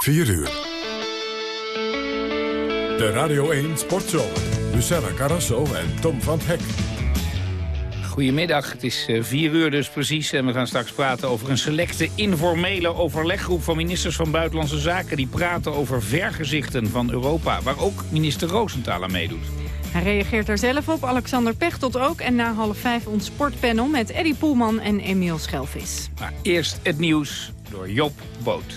4 uur. De Radio 1 Sportshow. Luciana Carrasso en Tom van Hek. Goedemiddag, het is eh, vier uur dus precies en we gaan straks praten over een selecte informele overleggroep van ministers van Buitenlandse Zaken die praten over vergezichten van Europa, waar ook minister Roosenthaler meedoet. Hij reageert er zelf op, Alexander Pechtold ook. En na half vijf ons sportpanel met Eddie Poelman en Emiel Schelvis. Maar eerst het nieuws door Job Boot.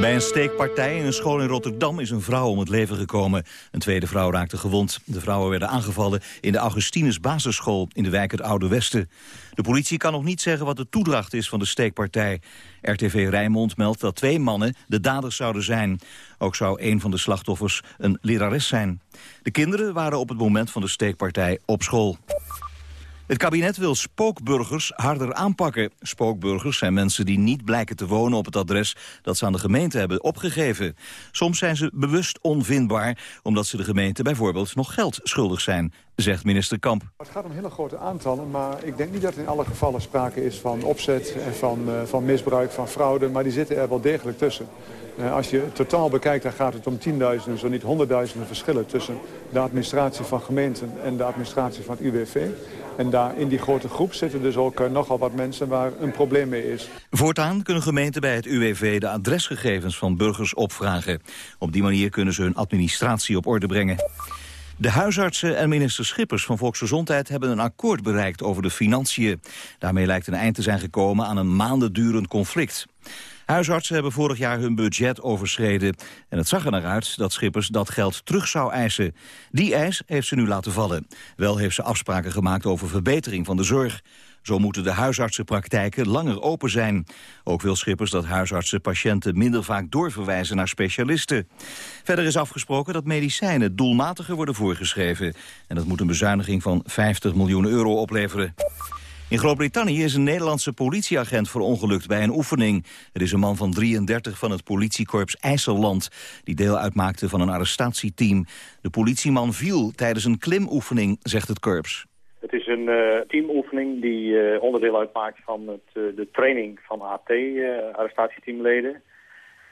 Bij een steekpartij in een school in Rotterdam is een vrouw om het leven gekomen. Een tweede vrouw raakte gewond. De vrouwen werden aangevallen in de Augustinus basisschool in de wijk het Oude Westen. De politie kan nog niet zeggen wat de toedracht is van de steekpartij. RTV Rijnmond meldt dat twee mannen de daders zouden zijn. Ook zou een van de slachtoffers een lerares zijn. De kinderen waren op het moment van de steekpartij op school. Het kabinet wil spookburgers harder aanpakken. Spookburgers zijn mensen die niet blijken te wonen op het adres dat ze aan de gemeente hebben opgegeven. Soms zijn ze bewust onvindbaar omdat ze de gemeente bijvoorbeeld nog geld schuldig zijn, zegt minister Kamp. Het gaat om hele grote aantallen, maar ik denk niet dat in alle gevallen sprake is van opzet en van, uh, van misbruik, van fraude, maar die zitten er wel degelijk tussen. Uh, als je het totaal bekijkt, dan gaat het om tienduizenden, zo niet honderdduizenden verschillen tussen de administratie van gemeenten en de administratie van het UWV. En daar in die grote groep zitten dus ook uh, nogal wat mensen waar een probleem mee is. Voortaan kunnen gemeenten bij het UWV de adresgegevens van burgers opvragen. Op die manier kunnen ze hun administratie op orde brengen. De huisartsen en minister Schippers van Volksgezondheid hebben een akkoord bereikt over de financiën. Daarmee lijkt een eind te zijn gekomen aan een maanden durend conflict. Huisartsen hebben vorig jaar hun budget overschreden. En het zag er naar uit dat Schippers dat geld terug zou eisen. Die eis heeft ze nu laten vallen. Wel heeft ze afspraken gemaakt over verbetering van de zorg. Zo moeten de huisartsenpraktijken langer open zijn. Ook wil Schippers dat huisartsen patiënten minder vaak doorverwijzen naar specialisten. Verder is afgesproken dat medicijnen doelmatiger worden voorgeschreven. En dat moet een bezuiniging van 50 miljoen euro opleveren. In Groot-Brittannië is een Nederlandse politieagent verongelukt bij een oefening. Het is een man van 33 van het politiekorps IJsselland... die deel uitmaakte van een arrestatieteam. De politieman viel tijdens een klimoefening, zegt het korps. Het is een uh, teamoefening die uh, onderdeel uitmaakt van het, uh, de training van AT, arrestatieteamleden.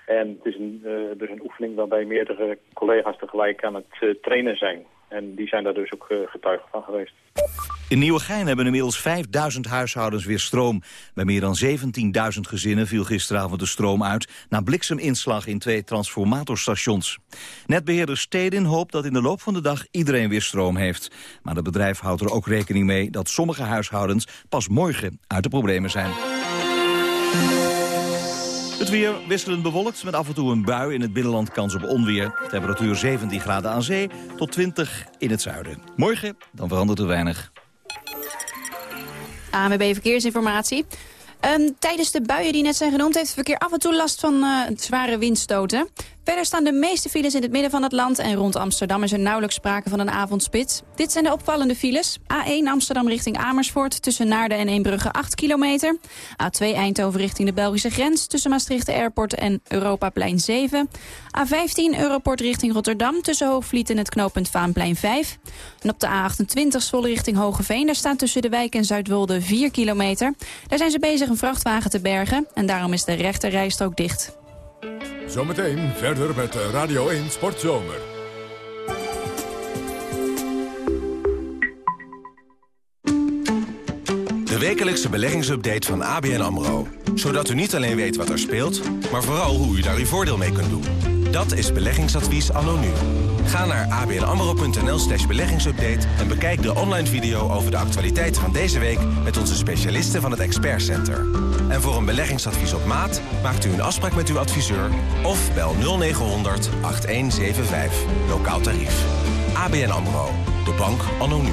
En het is een, dus een oefening waarbij meerdere collega's tegelijk aan het trainen zijn. En die zijn daar dus ook getuige van geweest. In Nieuwegein hebben inmiddels 5000 huishoudens weer stroom. Bij meer dan 17.000 gezinnen viel gisteravond de stroom uit... na blikseminslag in twee transformatorstations. Netbeheerder Stedin hoopt dat in de loop van de dag iedereen weer stroom heeft. Maar het bedrijf houdt er ook rekening mee dat sommige huishoudens... pas morgen uit de problemen zijn. Het weer wisselend bewolkt met af en toe een bui in het binnenland kans op onweer. Temperatuur 17 graden aan zee tot 20 in het zuiden. Morgen dan verandert er weinig. ANWB Verkeersinformatie. Um, tijdens de buien die net zijn genoemd heeft het verkeer af en toe last van uh, zware windstoten. Verder staan de meeste files in het midden van het land en rond Amsterdam is er nauwelijks sprake van een avondspits. Dit zijn de opvallende files. A1 Amsterdam richting Amersfoort tussen Naarden en Eembrugge 8 kilometer. A2 Eindhoven richting de Belgische grens tussen Maastricht Airport en Europaplein 7. A15 Europort richting Rotterdam tussen Hoogvliet en het knooppunt Vaanplein 5. En op de A28 Zwolle richting Hogeveen daar staat tussen de wijk en Zuidwolde 4 kilometer. Daar zijn ze bezig een vrachtwagen te bergen en daarom is de rechte rijstrook dicht. Zometeen verder met Radio 1 Sportzomer. De wekelijkse beleggingsupdate van ABN AMRO. Zodat u niet alleen weet wat er speelt, maar vooral hoe u daar uw voordeel mee kunt doen. Dat is beleggingsadvies anno nu. Ga naar abnamro.nl slash beleggingsupdate... en bekijk de online video over de actualiteiten van deze week... met onze specialisten van het Expert Center. En voor een beleggingsadvies op maat maakt u een afspraak met uw adviseur... of bel 0900 8175. Lokaal tarief. ABN AMRO. De bank anno nu.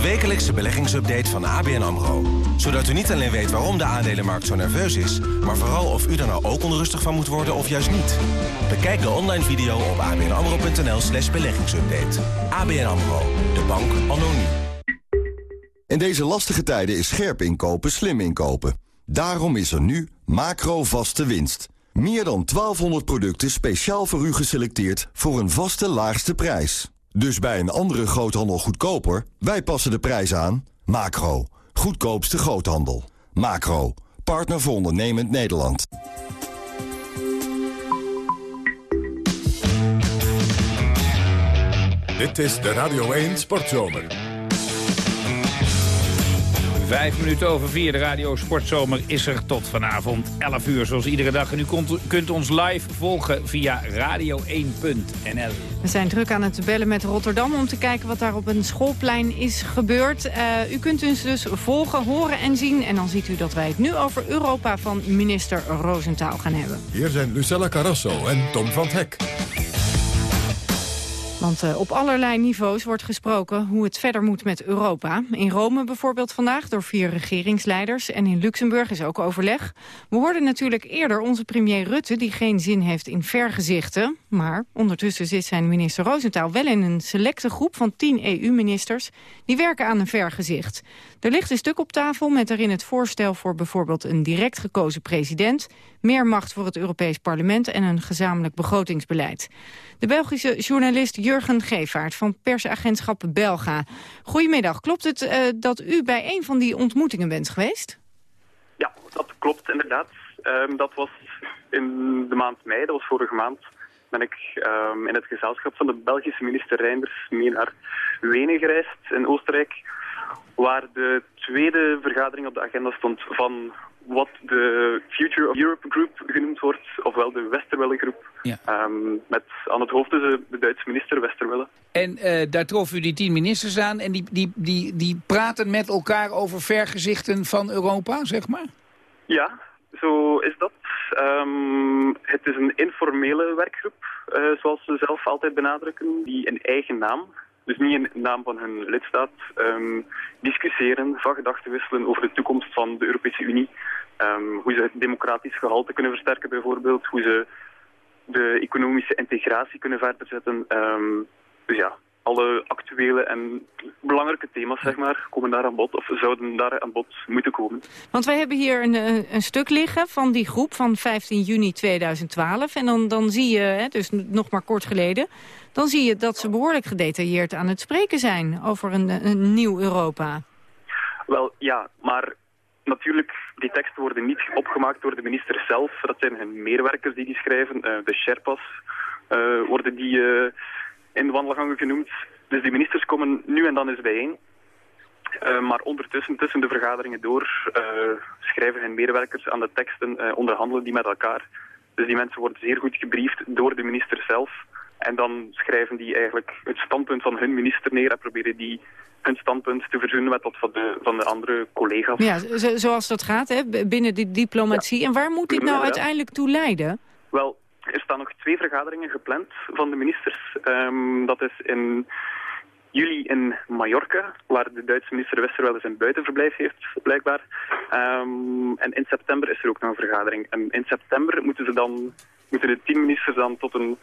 wekelijkse beleggingsupdate van ABN AMRO. Zodat u niet alleen weet waarom de aandelenmarkt zo nerveus is... maar vooral of u er nou ook onrustig van moet worden of juist niet. Bekijk de online video op abnamro.nl slash beleggingsupdate. ABN AMRO, de bank nu. In deze lastige tijden is scherp inkopen slim inkopen. Daarom is er nu macro vaste winst. Meer dan 1200 producten speciaal voor u geselecteerd voor een vaste laagste prijs. Dus bij een andere groothandel goedkoper, wij passen de prijs aan. Macro, goedkoopste groothandel. Macro, partner voor ondernemend Nederland. Dit is de Radio 1 Sportzomer. Vijf minuten over vier, de Radio Sportzomer is er tot vanavond 11 uur. Zoals iedere dag. En u kunt ons live volgen via radio1.nl. We zijn druk aan het bellen met Rotterdam om te kijken wat daar op een schoolplein is gebeurd. Uh, u kunt ons dus volgen, horen en zien. En dan ziet u dat wij het nu over Europa van minister Roosentaal gaan hebben. Hier zijn Lucella Carrasso en Tom van Hek. Want uh, op allerlei niveaus wordt gesproken hoe het verder moet met Europa. In Rome bijvoorbeeld vandaag door vier regeringsleiders. En in Luxemburg is ook overleg. We hoorden natuurlijk eerder onze premier Rutte... die geen zin heeft in vergezichten. Maar ondertussen zit zijn minister Roosentaal wel in een selecte groep van tien EU-ministers... die werken aan een vergezicht. Er ligt een stuk op tafel met daarin het voorstel voor bijvoorbeeld een direct gekozen president... meer macht voor het Europees Parlement en een gezamenlijk begrotingsbeleid. De Belgische journalist Jurgen Gevaert van persagentschap Belga. Goedemiddag, klopt het uh, dat u bij een van die ontmoetingen bent geweest? Ja, dat klopt inderdaad. Um, dat was in de maand mei, dat was vorige maand ben ik um, in het gezelschap van de Belgische minister Reinders mee naar Wenen gereisd in Oostenrijk waar de tweede vergadering op de agenda stond van wat de Future of Europe Group genoemd wordt, ofwel de Westerwelle Groep. Ja. Um, met aan het hoofd de, de Duitse minister Westerwelle. En uh, daar trof u die tien ministers aan en die, die, die, die praten met elkaar over vergezichten van Europa, zeg maar? Ja, zo is dat. Um, het is een informele werkgroep, uh, zoals ze zelf altijd benadrukken, die een eigen naam dus niet in naam van hun lidstaat, um, discussiëren, van gedachten wisselen over de toekomst van de Europese Unie. Um, hoe ze het democratisch gehalte kunnen versterken bijvoorbeeld, hoe ze de economische integratie kunnen verder zetten. Um, dus ja, alle actuele en belangrijke thema's zeg maar, komen daar aan bod of zouden daar aan bod moeten komen. Want wij hebben hier een, een stuk liggen van die groep van 15 juni 2012. En dan, dan zie je, hè, dus nog maar kort geleden, dan zie je dat ze behoorlijk gedetailleerd aan het spreken zijn over een, een nieuw Europa. Wel, ja, maar natuurlijk, die teksten worden niet opgemaakt door de minister zelf. Dat zijn hun meerwerkers die die schrijven. Uh, de Sherpas uh, worden die uh, in de wandelgangen genoemd. Dus die ministers komen nu en dan eens bijeen. maar ondertussen, tussen de vergaderingen door, schrijven hun meerwerkers aan de teksten, onderhandelen die met elkaar. Dus die mensen worden zeer goed gebriefd door de minister zelf. En dan schrijven die eigenlijk het standpunt van hun minister neer en proberen die hun standpunt te verzoenen met dat van de, van de andere collega's. Ja, zoals dat gaat hè, binnen die diplomatie. En waar moet dit nou uiteindelijk toe leiden? Wel, er staan nog twee vergaderingen gepland van de ministers. Um, dat is in juli in Mallorca, waar de Duitse minister Westerwelle zijn buitenverblijf heeft, blijkbaar. Um, en in september is er ook nog een vergadering. En in september moeten, ze dan, moeten de tien ministers dan tot een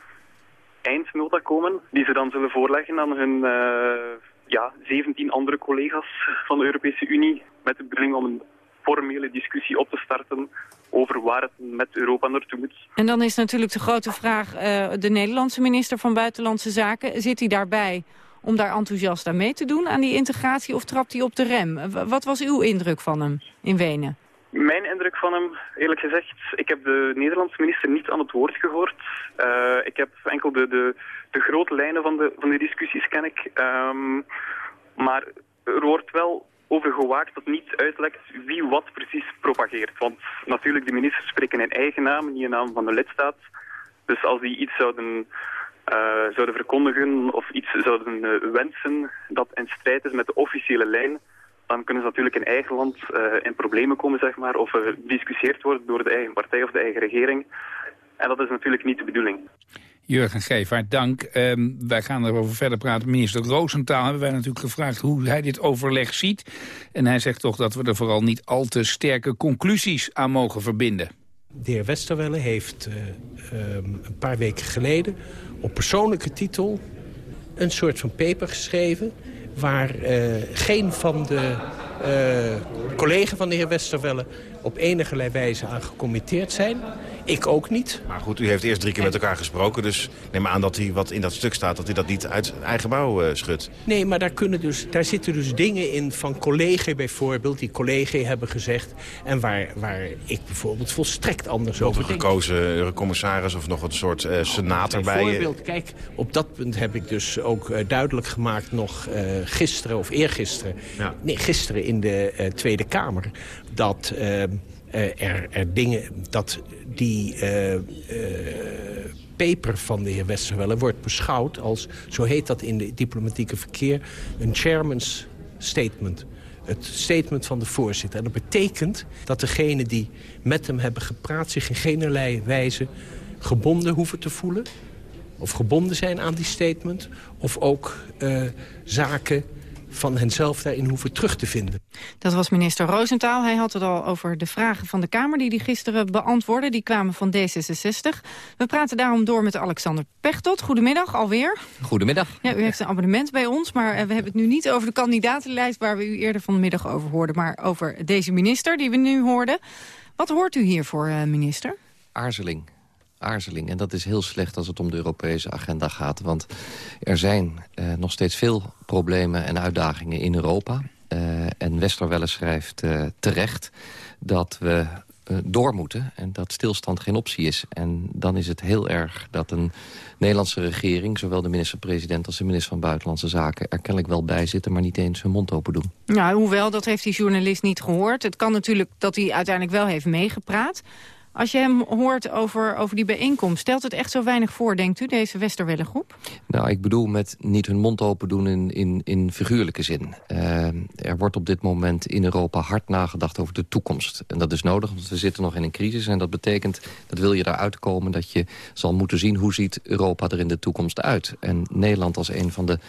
eindnota komen, die ze dan zullen voorleggen aan hun uh, ja, 17 andere collega's van de Europese Unie, met de bedoeling om een formele discussie op te starten over waar het met Europa naartoe moet. En dan is natuurlijk de grote vraag, uh, de Nederlandse minister van Buitenlandse Zaken, zit hij daarbij om daar enthousiast aan mee te doen, aan die integratie, of trapt hij op de rem? Wat was uw indruk van hem in Wenen? Mijn indruk van hem, eerlijk gezegd, ik heb de Nederlandse minister niet aan het woord gehoord. Uh, ik heb enkel de, de, de grote lijnen van de, van de discussies ken ik. Um, maar er wordt wel over gewaakt dat niet uitlekt wie wat precies propageert. Want natuurlijk, de ministers spreken in eigen naam, niet in naam van de lidstaat. Dus als die iets zouden, uh, zouden verkondigen of iets zouden uh, wensen dat in strijd is met de officiële lijn dan kunnen ze natuurlijk in eigen land uh, in problemen komen, zeg maar, of gediscussieerd worden door de eigen partij of de eigen regering. En dat is natuurlijk niet de bedoeling. Jurgen Gevaert, dank. Ehm, wij gaan erover verder praten. Minister Roosentaal hebben wij natuurlijk gevraagd hoe hij dit overleg ziet. En hij zegt toch dat we er vooral niet al te sterke conclusies aan mogen verbinden. De heer Westerwelle heeft uh, um, een paar weken geleden op persoonlijke titel een soort van paper geschreven... waar uh, geen van de uh, collega's van de heer Westerwelle op enige wijze aan gecommitteerd zijn. Ik ook niet. Maar goed, u heeft eerst drie keer met elkaar gesproken. Dus neem aan dat hij wat in dat stuk staat, dat hij dat niet uit eigen bouw uh, schudt. Nee, maar daar, kunnen dus, daar zitten dus dingen in van collega's bijvoorbeeld... die collega's hebben gezegd. En waar, waar ik bijvoorbeeld volstrekt anders over denk. gekozen commissaris of nog een soort uh, senaat erbij? Bijvoorbeeld, kijk, op dat punt heb ik dus ook uh, duidelijk gemaakt... nog gisteren of eergisteren... Ja. Nee, gisteren in de Tweede Kamer... dat uh, er, er, dingen dat die uh, uh, paper van de heer Westerwelle wordt beschouwd als, zo heet dat in de diplomatieke verkeer, een chairman's statement. Het statement van de voorzitter. En dat betekent dat degenen die met hem hebben gepraat zich in geen wijze gebonden hoeven te voelen. Of gebonden zijn aan die statement. Of ook zaken van henzelf daarin hoeven terug te vinden. Dat was minister Roosentaal. Hij had het al over de vragen van de Kamer die hij gisteren beantwoordde. Die kwamen van D66. We praten daarom door met Alexander Pechtot. Goedemiddag alweer. Goedemiddag. Ja, u heeft een abonnement bij ons, maar eh, we hebben het nu niet over de kandidatenlijst... waar we u eerder vanmiddag over hoorden, maar over deze minister die we nu hoorden. Wat hoort u hiervoor, eh, minister? Aarzeling aarzeling. En dat is heel slecht als het om de Europese agenda gaat. Want er zijn uh, nog steeds veel problemen en uitdagingen in Europa. Uh, en Westerwelle schrijft uh, terecht dat we door moeten en dat stilstand geen optie is. En dan is het heel erg dat een Nederlandse regering... zowel de minister-president als de minister van Buitenlandse Zaken... er kennelijk wel bij zitten, maar niet eens hun mond open doen. Nou, hoewel, dat heeft die journalist niet gehoord. Het kan natuurlijk dat hij uiteindelijk wel heeft meegepraat. Als je hem hoort over, over die bijeenkomst, stelt het echt zo weinig voor, denkt u, deze Westerwelle groep? Nou, ik bedoel met niet hun mond open doen in, in, in figuurlijke zin. Uh, er wordt op dit moment in Europa hard nagedacht over de toekomst. En dat is nodig, want we zitten nog in een crisis. En dat betekent, dat wil je daaruit komen, dat je zal moeten zien... hoe ziet Europa er in de toekomst uit. En Nederland als een van de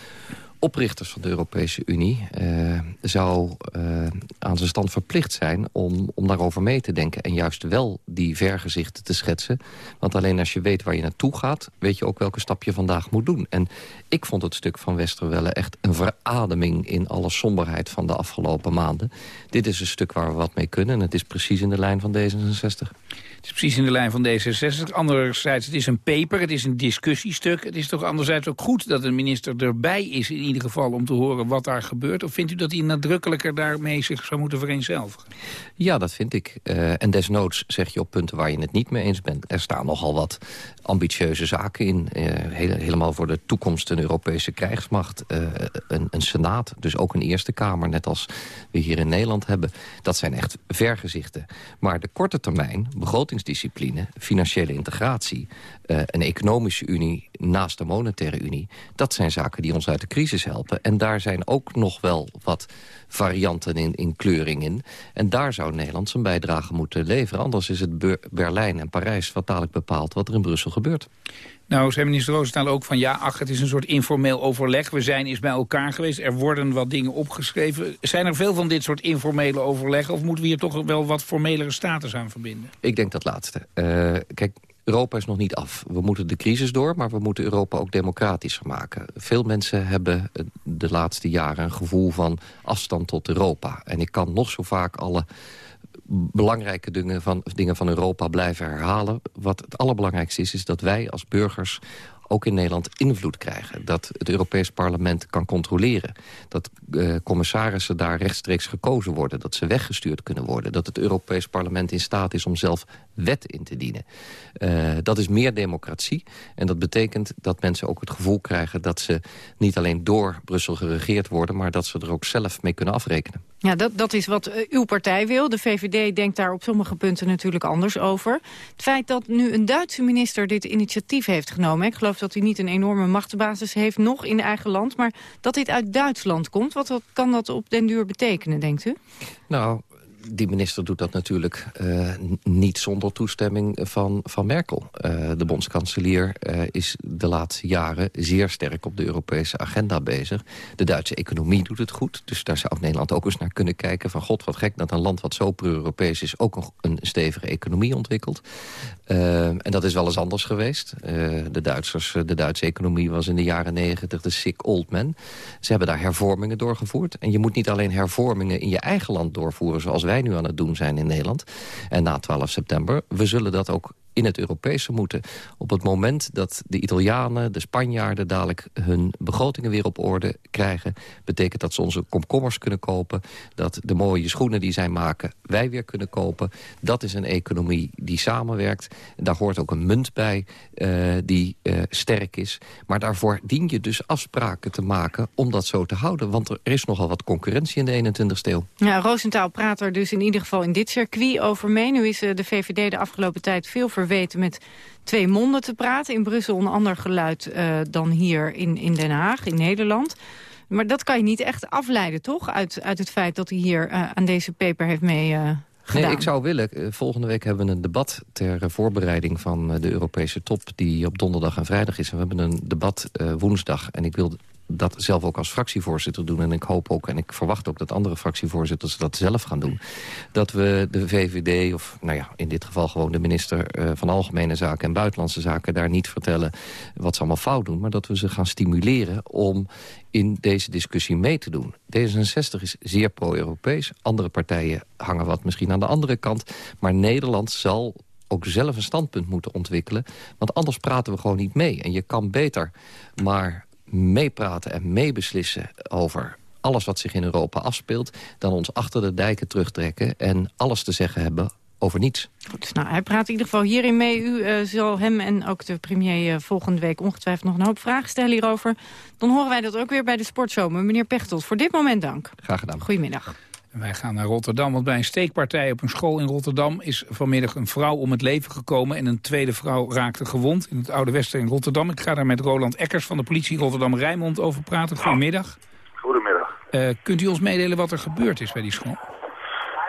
oprichters van de Europese Unie uh, zou uh, aan zijn stand verplicht zijn om, om daarover mee te denken. En juist wel die vergezichten te schetsen. Want alleen als je weet waar je naartoe gaat, weet je ook welke stap je vandaag moet doen. En ik vond het stuk van Westerwelle echt een verademing in alle somberheid van de afgelopen maanden. Dit is een stuk waar we wat mee kunnen en het is precies in de lijn van D66. Het is precies in de lijn van D66. Anderzijds, het is een paper, het is een discussiestuk. Het is toch anderzijds ook goed dat een minister erbij is... in ieder geval om te horen wat daar gebeurt? Of vindt u dat hij nadrukkelijker daarmee zich zou moeten vereenzelvigen? Ja, dat vind ik. Uh, en desnoods zeg je op punten waar je het niet mee eens bent. Er staan nogal wat ambitieuze zaken in. Uh, helemaal voor de toekomst een Europese krijgsmacht. Uh, een, een senaat, dus ook een Eerste Kamer, net als we hier in Nederland hebben. Dat zijn echt vergezichten. Maar de korte termijn, begroting begrotingsdiscipline, financiële integratie... Uh, een economische unie naast de monetaire unie... dat zijn zaken die ons uit de crisis helpen. En daar zijn ook nog wel wat varianten in, in kleuring in. En daar zou Nederland zijn bijdrage moeten leveren. Anders is het Berlijn en Parijs wat dadelijk bepaalt... wat er in Brussel gebeurt. Nou, zei minister Roosentaal ook van ja, ach, het is een soort informeel overleg. We zijn eens bij elkaar geweest, er worden wat dingen opgeschreven. Zijn er veel van dit soort informele overleggen... of moeten we hier toch wel wat formelere status aan verbinden? Ik denk dat laatste. Uh, kijk, Europa is nog niet af. We moeten de crisis door, maar we moeten Europa ook democratischer maken. Veel mensen hebben de laatste jaren een gevoel van afstand tot Europa. En ik kan nog zo vaak alle belangrijke dingen van, dingen van Europa blijven herhalen. Wat het allerbelangrijkste is, is dat wij als burgers ook in Nederland invloed krijgen. Dat het Europees Parlement kan controleren. Dat uh, commissarissen daar rechtstreeks gekozen worden. Dat ze weggestuurd kunnen worden. Dat het Europees Parlement in staat is om zelf wet in te dienen. Uh, dat is meer democratie. En dat betekent dat mensen ook het gevoel krijgen... dat ze niet alleen door Brussel geregeerd worden... maar dat ze er ook zelf mee kunnen afrekenen. Ja, dat, dat is wat uh, uw partij wil. De VVD denkt daar op sommige punten natuurlijk anders over. Het feit dat nu een Duitse minister dit initiatief heeft genomen... ik geloof dat hij niet een enorme machtsbasis heeft, nog in eigen land... maar dat dit uit Duitsland komt, wat kan dat op den duur betekenen, denkt u? Nou, die minister doet dat natuurlijk uh, niet zonder toestemming van, van Merkel. Uh, de bondskanselier uh, is de laatste jaren zeer sterk op de Europese agenda bezig. De Duitse economie doet het goed. Dus daar zou Nederland ook eens naar kunnen kijken. Van god, wat gek dat een land wat zo pro-Europees is... ook een, een stevige economie ontwikkelt. en dat is wel eens anders geweest. de, Duitsers, de Duitse economie was in de jaren negentig de sick old man. Ze hebben daar hervormingen doorgevoerd. En je moet niet alleen hervormingen in je eigen land doorvoeren... zoals wij nu aan het doen zijn in Nederland. En na 12 september, we zullen dat ook in het Europese moeten. Op het moment dat de Italianen, de Spanjaarden... dadelijk hun begrotingen weer op orde krijgen... betekent dat ze onze komkommers kunnen kopen... dat de mooie schoenen die zij maken wij weer kunnen kopen. Dat is een economie die samenwerkt. Daar hoort ook een munt bij uh, die uh, sterk is. Maar daarvoor dien je dus afspraken te maken om dat zo te houden. Want er is nogal wat concurrentie in de 21ste eeuw. Ja, Roosentaal praat er dus in ieder geval in dit circuit over mee. Nu is uh, de VVD de afgelopen tijd veel weten met twee monden te praten. In Brussel een ander geluid uh, dan hier in, in Den Haag, in Nederland. Maar dat kan je niet echt afleiden, toch? Uit, uit het feit dat hij hier uh, aan deze paper heeft mee... Uh, Nee, ik zou willen. Volgende week hebben we een debat ter voorbereiding van de Europese top... die op donderdag en vrijdag is. En we hebben een debat woensdag. En ik wil dat zelf ook als fractievoorzitter doen. En ik hoop ook, en ik verwacht ook dat andere fractievoorzitters dat zelf gaan doen. Dat we de VVD, of nou ja, in dit geval gewoon de minister van Algemene Zaken en Buitenlandse Zaken... daar niet vertellen wat ze allemaal fout doen. Maar dat we ze gaan stimuleren om in deze discussie mee te doen. D66 is zeer pro-Europees. Andere partijen hangen wat misschien aan de andere kant. Maar Nederland zal ook zelf een standpunt moeten ontwikkelen. Want anders praten we gewoon niet mee. En je kan beter maar meepraten en meebeslissen over alles wat zich in Europa afspeelt... dan ons achter de dijken terugtrekken en alles te zeggen hebben over niets. Goed, nou, hij praat in ieder geval hierin mee. U uh, zal hem en ook de premier uh, volgende week ongetwijfeld nog een hoop vragen stellen hierover. Dan horen wij dat ook weer bij de Sportzomer. Meneer Pechtold, voor dit moment dank. Graag gedaan. Goedemiddag. Wij gaan naar Rotterdam, want bij een steekpartij op een school in Rotterdam... is vanmiddag een vrouw om het leven gekomen en een tweede vrouw raakte gewond... in het Oude Westen in Rotterdam. Ik ga daar met Roland Eckers van de politie Rotterdam-Rijnmond over praten. Goedemiddag. Goedemiddag. Uh, kunt u ons meedelen wat er gebeurd is bij die school?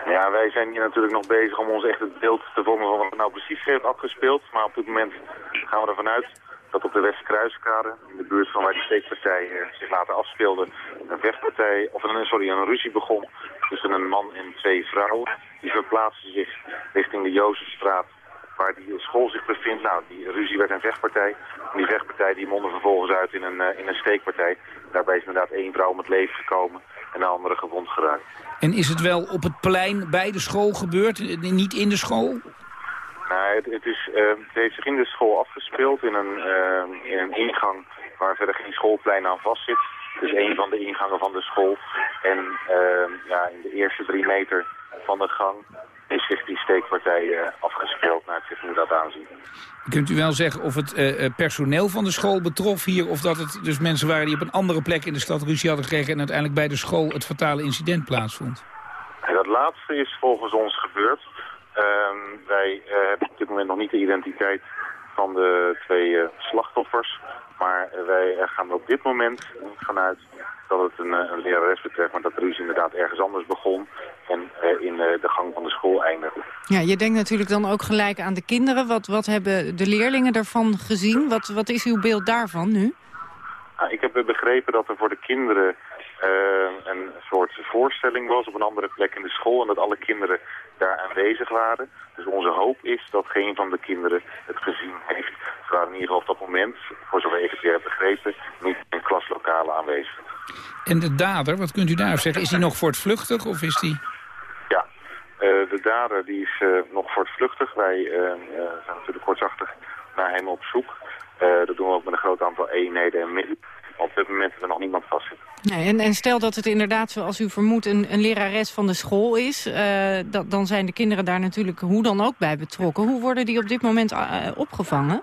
Ja, wij zijn hier natuurlijk nog bezig om ons echt het beeld te vormen van wat er nou precies heeft afgespeeld. Maar op dit moment gaan we ervan uit dat op de Westkruiskade, in de buurt van waar de steekpartij uh, zich later afspeelde, een vechtpartij, of een, sorry, een ruzie begon tussen een man en twee vrouwen. Die verplaatsten zich richting de Jozefstraat waar die school zich bevindt. Nou, die ruzie werd een vechtpartij. En die vechtpartij die mondde vervolgens uit in een, uh, in een steekpartij. Daarbij is inderdaad één vrouw om het leven gekomen en de andere gewond geraakt. En is het wel op het plein bij de school gebeurd, niet in de school? Nou, het, het, is, uh, het heeft zich in de school afgespeeld in een, uh, in een ingang waar verder geen schoolplein aan vastzit. Het is een van de ingangen van de school. En uh, ja, in de eerste drie meter van de gang is zich die steekpartij uh, afgespeeld naar het zich nu dat aanzien. Kunt u wel zeggen of het uh, personeel van de school betrof hier... of dat het dus mensen waren die op een andere plek in de stad ruzie hadden gekregen... en uiteindelijk bij de school het fatale incident plaatsvond? En dat laatste is volgens ons gebeurd. Ehm, wij hebben op dit moment nog niet de identiteit van de twee slachtoffers... Maar wij gaan er op dit moment vanuit dat het een, een lerares betreft, maar dat de ruzie inderdaad ergens anders begon en uh, in uh, de gang van de school eindigde. Ja, je denkt natuurlijk dan ook gelijk aan de kinderen. Wat, wat hebben de leerlingen daarvan gezien? Wat, wat is uw beeld daarvan nu? Nou, ik heb begrepen dat er voor de kinderen uh, een soort voorstelling was op een andere plek in de school en dat alle kinderen daar aanwezig waren. Dus onze hoop is dat geen van de kinderen het gezien heeft. Ze waren in ieder geval op dat moment, voor zover ik het weer heb begrepen, niet in klaslokalen aanwezig. En de dader, wat kunt u daar zeggen? Is die nog voortvluchtig of is die... Ja, uh, de dader die is uh, nog voortvluchtig. Wij uh, zijn natuurlijk kortzachtig naar hem op zoek. dat doen we ook met een groot aantal eenheden en middelen. Op dit moment hebben we nog niemand vastzitten. Nee, en, en, stel dat het inderdaad, zoals u vermoedt, een, een lerares van de school is... dat, dan zijn de kinderen daar natuurlijk hoe dan ook bij betrokken. Hoe worden die op dit moment opgevangen?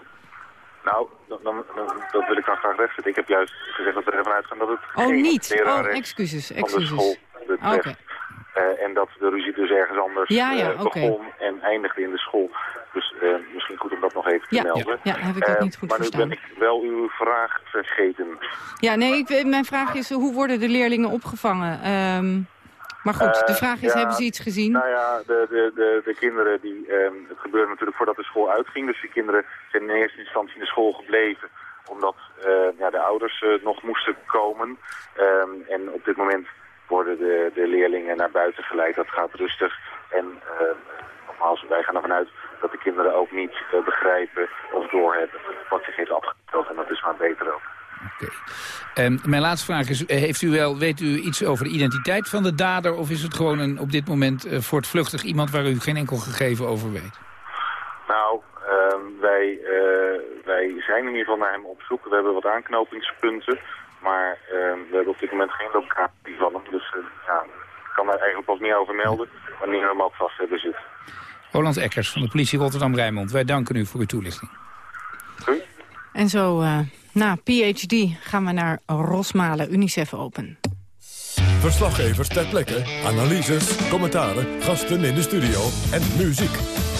Nou, dan, dan, dat wil ik dan graag rechtzetten. Ik heb juist gezegd dat we ervan uitgaan dat het oh, niet. Oh, excuses, excuses. van de school betreft. Okay. Uh, en dat de ruzie dus ergens anders ja, ja, uh, okay. begon en eindigde in de school. Dus uh, misschien goed om dat nog even te ja, melden. Ja, heb ik ook niet goed maar verstaan. nu ben ik wel uw vraag vergeten. Ja, nee, ik, mijn vraag is hoe worden de leerlingen opgevangen? Um, Maar goed, de Eh, vraag is, hebben ze iets gezien? Nou ja, de, de, de, de kinderen, die, ehm, het gebeurde natuurlijk voordat de school uitging. Dus die kinderen zijn in eerste instantie in de school gebleven omdat eh, ja, de ouders eh, nog moesten komen. Ehm, en op dit moment worden de, de leerlingen naar buiten geleid. Dat gaat rustig. En eh, nogmaals, wij gaan ervan uit dat de kinderen ook niet eh, begrijpen of doorhebben wat zich heeft afgespeeld. En dat is maar beter ook. Ehm, mijn laatste vraag is, eh, heeft u wel, weet u iets over de identiteit van de dader... of is het gewoon een, op dit moment voortvluchtig iemand waar u geen enkel gegeven over weet? Nou, ehm, wij, wij zijn in ieder geval naar hem op zoek. We hebben wat aanknopingspunten. Maar ehm, we hebben op dit moment geen locatie van hem. Dus eh, ja, ik kan daar eigenlijk pas meer over melden wanneer we hem ook vast hebben zitten. Roland Eckers van de politie Rotterdam-Rijnmond. Wij danken u voor uw toelichting. En zo, eh, na PhD, gaan we naar Rosmalen, UNICEF Open. Verslaggevers ter plekke, analyses, commentaren, gasten in de studio en muziek.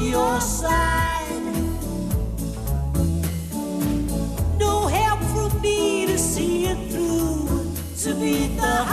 Your side. No help from me to see it through, to beat the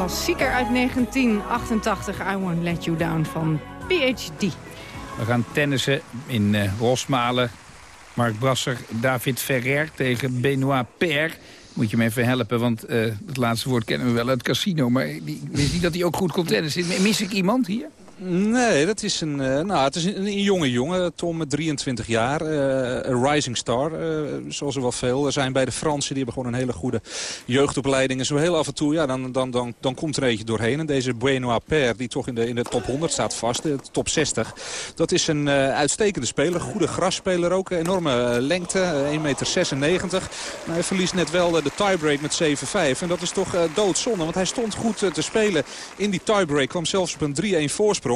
Klassieker uit 1988, I Won't Let You Down van PhD. We gaan tennissen in uh, Rosmalen. Mark Brasser, David Ferrer tegen Benoit Per. Moet je me even helpen, want uh, het laatste woord kennen we wel uit het casino. Maar ik wist niet dat hij ook goed kon tennissen. Mis ik iemand hier? Nee, dat is een, uh, nou, het is een, een, jonge jongen, Tom, 23 jaar. Uh, een rising star, uh, zoals er wel veel er zijn bij de Fransen. Die hebben gewoon een hele goede jeugdopleiding. En zo heel af en toe, ja, dan, dan, dan, dan komt er eentje doorheen. En deze Benoit Per, die toch in de, in de top 100 staat vast, de top 60. Dat is een uitstekende speler, goede grasspeler ook. Enorme lengte, 1,96 meter. Maar hij verliest net wel de tiebreak met 7-5. En dat is toch doodzonde, want hij stond goed te spelen in die tiebreak. Kwam zelfs op een 3-1 voorsprong.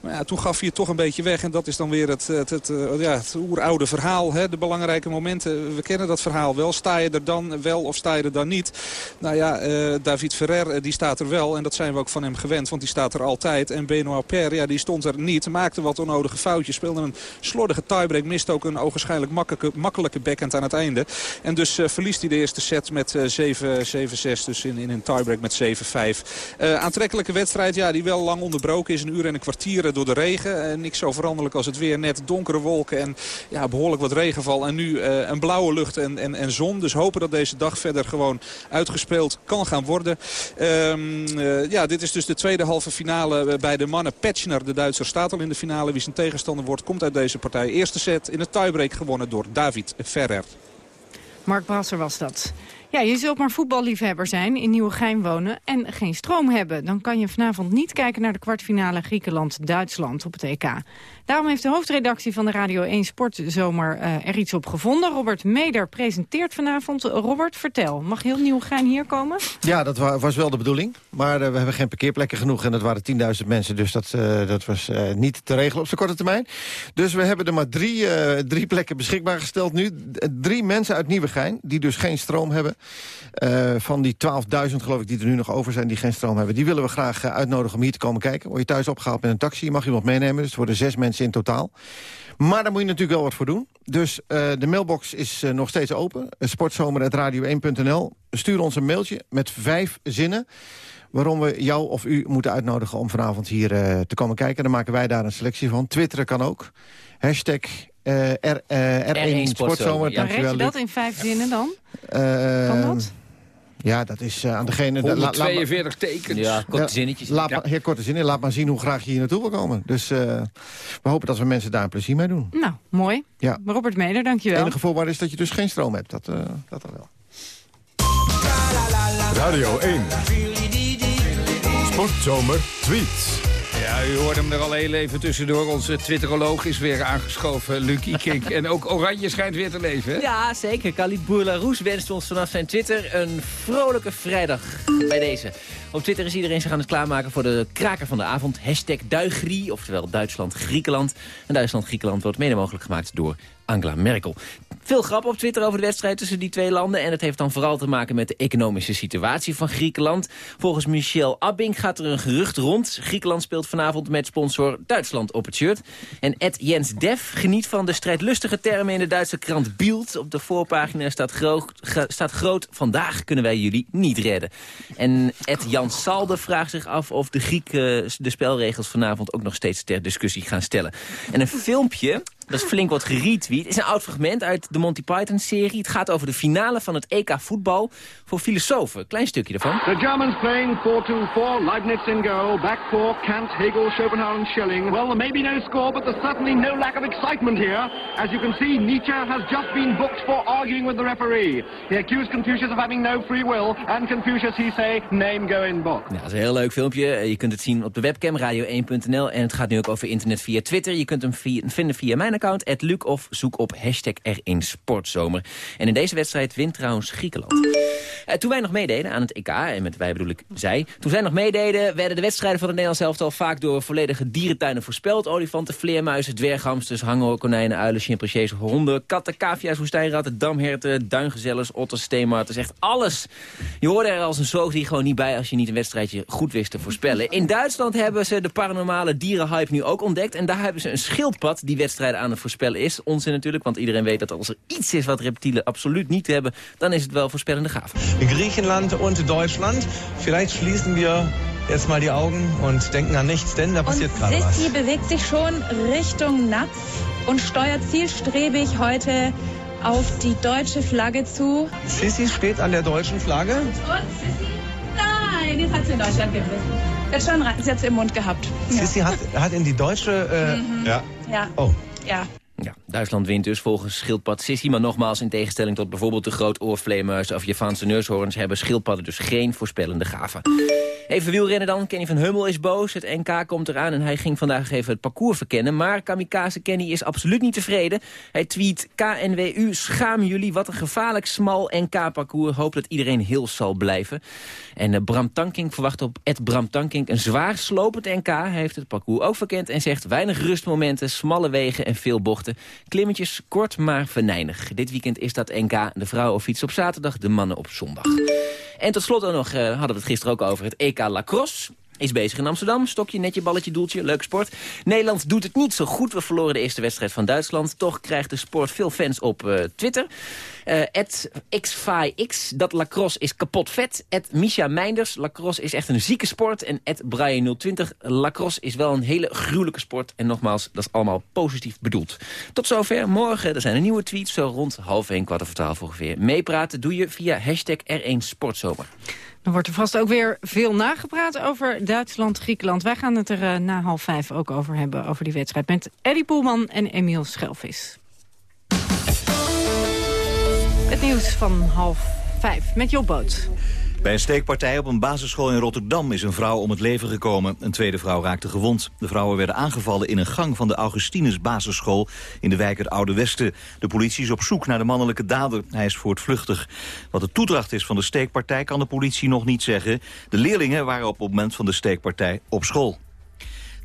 Maar toen gaf hij het toch een beetje weg. En dat is dan weer het, het, eh, ja, het oeroude verhaal. Hè? De belangrijke momenten. We kennen dat verhaal wel. Sta je er dan wel of sta je er dan niet? Nou ja, uh, David Ferrer eh, die staat er wel. En dat zijn we ook van hem gewend. Want die staat er altijd. En Benoit Per, ja, die stond er niet. Maakte wat onnodige foutjes. Speelde een slordige tiebreak. Mist ook een ogenschijnlijk makkelijke, makkelijke backhand aan het einde. En dus verliest hij de eerste set met 7-6. Dus in, in een tiebreak met 7-5. aantrekkelijke wedstrijd, ja, die wel lang onderbroken is. Een uur en een kwartier door de regen. Uh, niks zo veranderlijk als het weer. Net donkere wolken en ja, behoorlijk wat regenval. En nu uh, een blauwe lucht en, en, en zon. Dus hopen dat deze dag verder gewoon uitgespeeld kan gaan worden. Um, uh, ja, dit is dus de tweede halve finale bij de mannen. Petschner, de Duitser, staat al in de finale. Wie zijn tegenstander wordt, komt uit deze partij. Eerste set in het tiebreak gewonnen door David Ferrer. Mark Brasser was dat. Ja, je zult maar voetballiefhebber zijn, in Nieuwegein wonen en geen stroom hebben. Dan kan je vanavond niet kijken naar de kwartfinale Griekenland-Duitsland op het EK. Daarom heeft de hoofdredactie van de Radio 1 Sportzomer uh, er iets op gevonden. Robert Meder presenteert vanavond. Robert, vertel. Mag heel Nieuwegein hier komen? Ja, dat was wel de bedoeling. Maar uh, we hebben geen parkeerplekken genoeg en dat waren 10.000 mensen. Dus dat, uh, dat was niet te regelen op zo'n korte termijn. Dus we hebben er maar drie, drie plekken beschikbaar gesteld nu. Drie mensen uit Nieuwegein, die dus geen stroom hebben. Van die 12.000 geloof ik die er nu nog over zijn die geen stroom hebben. Die willen we graag uitnodigen om hier te komen kijken. Word je thuis opgehaald met een taxi, je mag iemand meenemen. Dus het worden zes mensen in totaal. Maar daar moet je natuurlijk wel wat voor doen. Dus uh, de mailbox is nog steeds open. sportzomer.radio1.nl. Stuur ons een mailtje met vijf zinnen waarom we jou of u moeten uitnodigen om vanavond hier te komen kijken. Dan maken wij daar een selectie van. Twitteren kan ook. Hashtag uh, R, R1 Sportzomer. Ja, Dankjewel, je dat in vijf zinnen dan? kan dat? Ja, dat is uh, aan degene... 142 tekens. Ja, korte zinnetjes. Laat, ja. Heer, korte zinnen. Laat maar zien hoe graag je hier naartoe wil komen. Dus uh, we hopen dat we mensen daar een plezier mee doen. Nou, mooi. Ja. Robert Meder, dankjewel. Het enige voorwaarde is dat je dus geen stroom hebt. Dat, uh, dat dan wel. Radio 1. Sportzomer tweets. Ja, u hoorde hem er al heel even tussendoor. Onze twitteroloog is weer aangeschoven, Luc Ikink. en ook Oranje schijnt weer te leven? Ja, zeker. Khalid Bourlaroes wenst ons vanaf zijn Twitter een vrolijke vrijdag bij deze. Op Twitter is iedereen zich aan het klaarmaken voor de kraker van de avond. Hashtag oftewel Duitsland-Griekenland. En Duitsland-Griekenland wordt mede mogelijk gemaakt door Angela Merkel. Veel grap op Twitter over de wedstrijd tussen die twee landen. En het heeft dan vooral te maken met de economische situatie van Griekenland. Volgens Michel Abink gaat er een gerucht rond. Griekenland speelt vanavond met sponsor Duitsland op het shirt. En Ed Jens Def geniet van de strijdlustige termen in de Duitse krant Bild. Op de voorpagina staat groot, staat groot vandaag kunnen wij jullie niet redden. En Ed Jan Salde vraagt zich af of de Grieken de spelregels vanavond ook nog steeds ter discussie gaan stellen. En een filmpje dat is flink wat geretweet. Het is een oud fragment uit de Monty Python-serie. Het gaat over de finale van het EK voetbal voor filosofen. Klein stukje ervan. The Germans playing 4-2-4, Leibniz in goal, back four, Kant, Hegel, Schopenhauer and Schelling. Well, there may be no score, but there's certainly no lack of excitement here. As you can see, Nietzsche has just been booked for arguing with the referee. He accused Confucius of having no free will, and Confucius, he say, name go in book. Ja, dat is een heel leuk filmpje. Je kunt het zien op de webcam radio1.nl en het gaat nu ook over internet via Twitter. Je kunt hem via, vinden via mijn account, Luc, of zoek op hashtag R1 Sportzomer. En in deze wedstrijd wint trouwens Griekenland. Uh, toen wij nog meededen aan het EK, en met wij bedoel ik zij... toen zij nog meededen, werden de wedstrijden van het Nederlands elftal... vaak door volledige dierentuinen voorspeld. Olifanten, vleermuizen, dwerghamsters, hangen, konijnen, uilen, chimpansees, honden... katten, cavia's, woestijnratten, damherten, duingezellers, otters, steenmarters. Echt alles. Je hoorde er als een zoogdier gewoon niet bij... als je niet een wedstrijdje goed wist te voorspellen. In Duitsland hebben ze de paranormale dierenhype nu ook ontdekt... en daar hebben ze een schildpad die wedstrijden aan het voorspellen is. Onzin natuurlijk, want iedereen weet dat als er iets is wat reptielen absoluut niet hebben, dan is het wel voorspellende gaaf. Griechenland en Duitsland, vielleicht schließen wir jetzt mal die Augen und denken an nichts, denn da passiert gerade was. Sissi bewegt sich schon Richtung Napf und steuert zielstrebig heute auf die deutsche Flagge zu. Sissi steht an der deutschen Flagge. Und Sissi? Nein, jetzt hat sie in Deutschland gebissen. Jetzt schon sie hat im Mund gehabt. Sissi hat, hat in die deutsche... Äh, Mhm. Ja. Ja. Oh. Ja. Ja, Duitsland wint dus volgens schildpad Sissi. Maar nogmaals, in tegenstelling tot bijvoorbeeld de grootoorvleermuizen of Javaanse neushoorns... hebben schildpadden dus geen voorspellende gaven. Even wielrennen dan. Kenny van Hummel is boos. Het NK komt eraan en hij ging vandaag even het parcours verkennen. Maar kamikaze Kenny is absoluut niet tevreden. Hij tweet KNWU, schaam jullie. Wat een gevaarlijk smal NK-parcours. Hoop dat iedereen heel zal blijven. En eh, Bram Tankink verwacht op Ed Bram Tankink een zwaar slopend NK. Hij heeft het parcours ook verkend en zegt weinig rustmomenten, smalle wegen en veel bochten. Klimmetjes kort maar venijnig. Dit weekend is dat NK. De vrouwen op fiets op zaterdag, de mannen op zondag. En tot slot ook nog, eh, hadden we het gisteren ook over het EK Lacrosse. Is bezig in Amsterdam. Stokje, netje, balletje, doeltje. Leuke sport. Nederland doet het niet zo goed. We verloren de eerste wedstrijd van Duitsland. Toch krijgt de sport veel fans op eh, Twitter. Eh XFIX, dat lacrosse is kapot vet. Ed Misha lacrosse is echt een zieke sport. En Ed Brian020, lacrosse is wel een hele gruwelijke sport. En nogmaals, dat is allemaal positief bedoeld. Tot zover. Morgen, er zijn er nieuwe tweets. Zo rond half één, kwart over twaalf ongeveer. Meepraten doe je via hashtag R1 Sportzomer. Dan wordt er vast ook weer veel nagepraat over Duitsland, Griekenland. Wij gaan het er eh, na half vijf ook over hebben, over die wedstrijd... met Eddie Poelman en Emiel Schelvis. Het nieuws van half vijf met Job Boot. Bij een steekpartij op een basisschool in Rotterdam is een vrouw om het leven gekomen. Een tweede vrouw raakte gewond. De vrouwen werden aangevallen in een gang van de Augustinus basisschool in de wijk het Oude Westen. De politie is op zoek naar de mannelijke dader. Hij is voortvluchtig. Wat de toedracht is van de steekpartij kan de politie nog niet zeggen. De leerlingen waren op het moment van de steekpartij op school.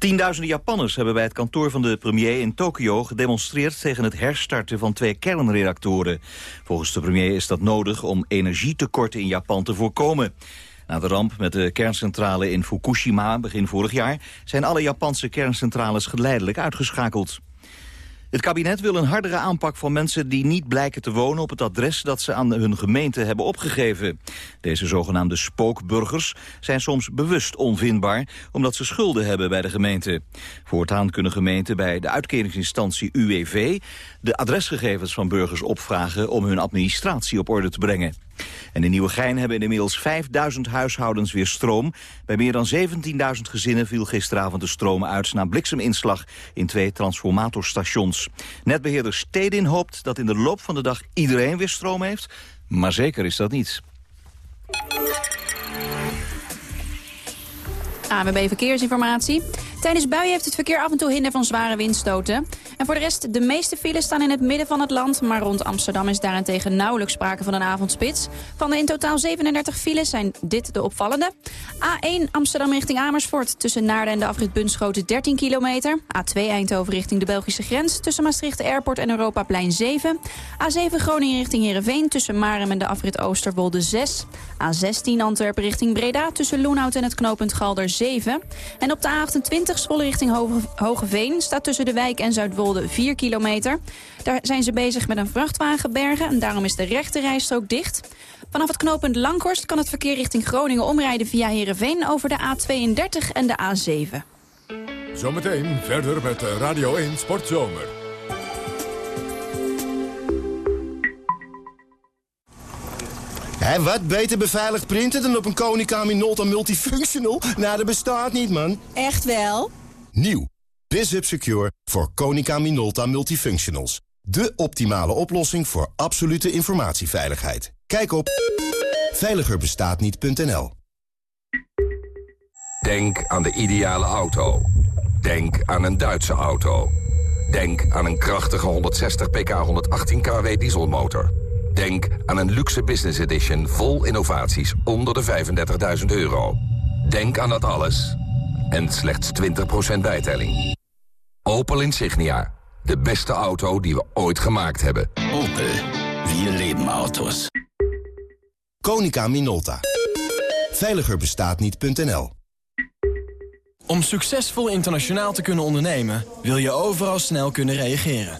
Tienduizenden Japanners hebben bij het kantoor van de premier in Tokio gedemonstreerd tegen het herstarten van twee kernreactoren. Volgens de premier is dat nodig om energietekorten in Japan te voorkomen. Na de ramp met de kerncentrale in Fukushima begin vorig jaar zijn alle Japanse kerncentrales geleidelijk uitgeschakeld. Het kabinet wil een hardere aanpak van mensen die niet blijken te wonen op het adres dat ze aan hun gemeente hebben opgegeven. Deze zogenaamde spookburgers zijn soms bewust onvindbaar omdat ze schulden hebben bij de gemeente. Voortaan kunnen gemeenten bij de uitkeringsinstantie UWV de adresgegevens van burgers opvragen om hun administratie op orde te brengen. En in Nieuwegein hebben inmiddels 5000 huishoudens weer stroom. Bij meer dan 17.000 gezinnen viel gisteravond de stroom uit... na blikseminslag in twee transformatorstations. Netbeheerder Stedin hoopt dat in de loop van de dag iedereen weer stroom heeft. Maar zeker is dat niet. AWB Verkeersinformatie. Tijdens buien heeft het verkeer af en toe hinder van zware windstoten. En voor de rest, de meeste files staan in het midden van het land... maar rond Amsterdam is daarentegen nauwelijks sprake van een avondspits. Van de in totaal 37 files zijn dit de opvallende. A1 Amsterdam richting Amersfoort tussen Naarden en de afrit Bunschoten 13 kilometer. A2 Eindhoven richting de Belgische grens tussen Maastricht Airport en Europaplein 7. A7 Groningen richting Heerenveen tussen Marem en de afrit Oosterwolde 6. A16 Antwerpen richting Breda tussen Loenhout en het knooppunt Galder 7. En op de A28 Zwolle richting Hoge, Hogeveen staat tussen de wijk en Zuidwolde 4 kilometer. Daar zijn ze bezig met een vrachtwagen bergen en daarom is de rechte rijstrook dicht. Vanaf het knooppunt Langhorst kan het verkeer richting Groningen omrijden via Heerenveen over de A32 en de A7. Zometeen verder met Radio 1 Sportzomer. Hé, wat beter beveiligd printen dan op een Konica Minolta Multifunctional? Nou, dat bestaat niet, man. Echt wel? Nieuw. BizHub Secure voor Konica Minolta Multifunctionals. De optimale oplossing voor absolute informatieveiligheid. Kijk op veiligerbestaatniet.nl Denk aan de ideale auto. Denk aan een Duitse auto. Denk aan een krachtige 160 pk 118 kW dieselmotor. Denk aan een luxe business edition vol innovaties onder de 35.000 euro. Denk aan dat alles. En slechts 20% bijtelling. Opel Insignia. De beste auto die we ooit gemaakt hebben. Opel. Wir leben Autos. Konica Minolta. Veiligerbestaatniet.nl Om succesvol internationaal te kunnen ondernemen... wil je overal snel kunnen reageren.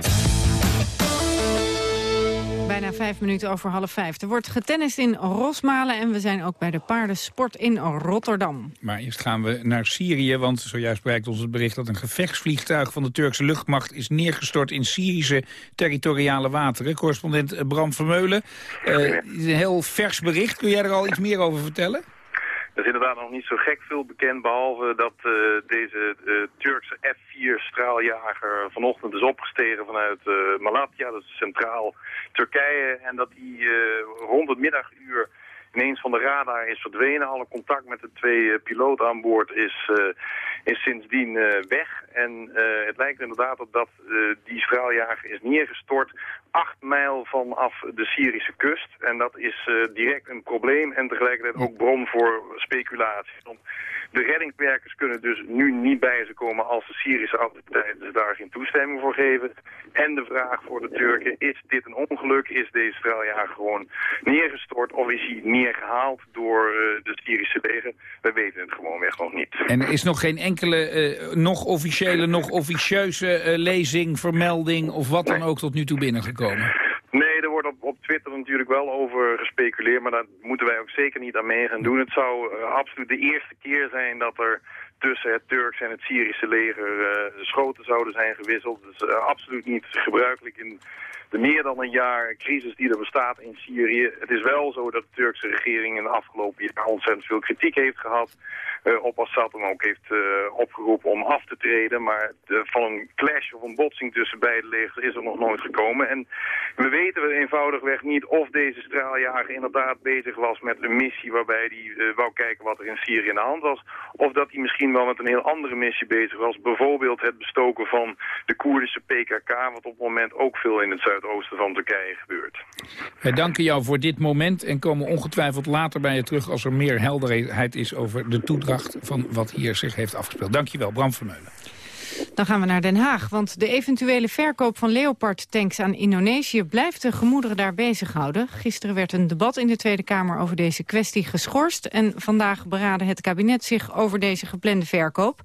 Vijf minuten over half vijf. Er wordt getennist in Rosmalen en we zijn ook bij de paardensport in Rotterdam. Maar eerst gaan we naar Syrië, want zojuist bereikt ons het bericht... dat een gevechtsvliegtuig van de Turkse luchtmacht is neergestort in Syrische territoriale wateren. Correspondent Bram Vermeulen, uh, een heel vers bericht. Kun jij er al iets meer over vertellen? Er is inderdaad nog niet zo gek veel bekend, behalve dat uh, deze uh, Turkse F-4 straaljager vanochtend is opgestegen vanuit uh, Malatya, dat is centraal Turkije, en dat die rond het middaguur ineens van de radar is verdwenen. Alle contact met de twee piloten aan boord is, is sindsdien weg. En het lijkt inderdaad op dat die straaljager is neergestort acht mijl vanaf de Syrische kust. En dat is direct een probleem en tegelijkertijd ook bron voor speculatie. Want de reddingswerkers kunnen dus nu niet bij ze komen als de Syrische autoriteiten daar geen toestemming voor geven. En de vraag voor de Turken, is dit een ongeluk? Is deze straaljager gewoon neergestort of is hij neergehaald door uh, de Syrische leger? We weten het gewoonweg nog niet. En er is nog geen enkele, uh, nog officiële, nog officieuze lezing, vermelding of wat dan ook tot nu toe binnengekomen? Nee, er wordt op, op Twitter natuurlijk wel over gespeculeerd, maar daar moeten wij ook zeker niet aan mee gaan doen. Het zou uh, absoluut de eerste keer zijn dat er tussen het Turks en het Syrische leger uh, schoten zouden zijn gewisseld. Dat is uh, absoluut niet gebruikelijk in de meer dan een jaar crisis die er bestaat in Syrië. Het is wel zo dat de Turkse regering in de afgelopen jaar ontzettend veel kritiek heeft gehad uh, op Assad en ook heeft uh, opgeroepen om af te treden. Maar de, van een clash of een botsing tussen beide legers is er nog nooit gekomen. En we weten we eenvoudigweg niet of deze straaljager inderdaad bezig was met een missie waarbij hij uh, wou kijken wat er in Syrië in de hand was. Of dat hij misschien wel met een heel andere missie bezig was. Bijvoorbeeld het bestoken van de Koerdische PKK, wat op het moment ook veel in het zuidoosten van Turkije gebeurt. Wij danken jou voor dit moment en komen ongetwijfeld later bij je terug als er meer helderheid is over de toedracht van wat hier zich heeft afgespeeld. Dankjewel, Bram Vermeulen. Dan gaan we naar Den Haag, want de eventuele verkoop van Leopard-tanks aan Indonesië blijft de gemoederen daar bezighouden. Gisteren werd een debat in de Tweede Kamer over deze kwestie geschorst en vandaag beraden het kabinet zich over deze geplande verkoop.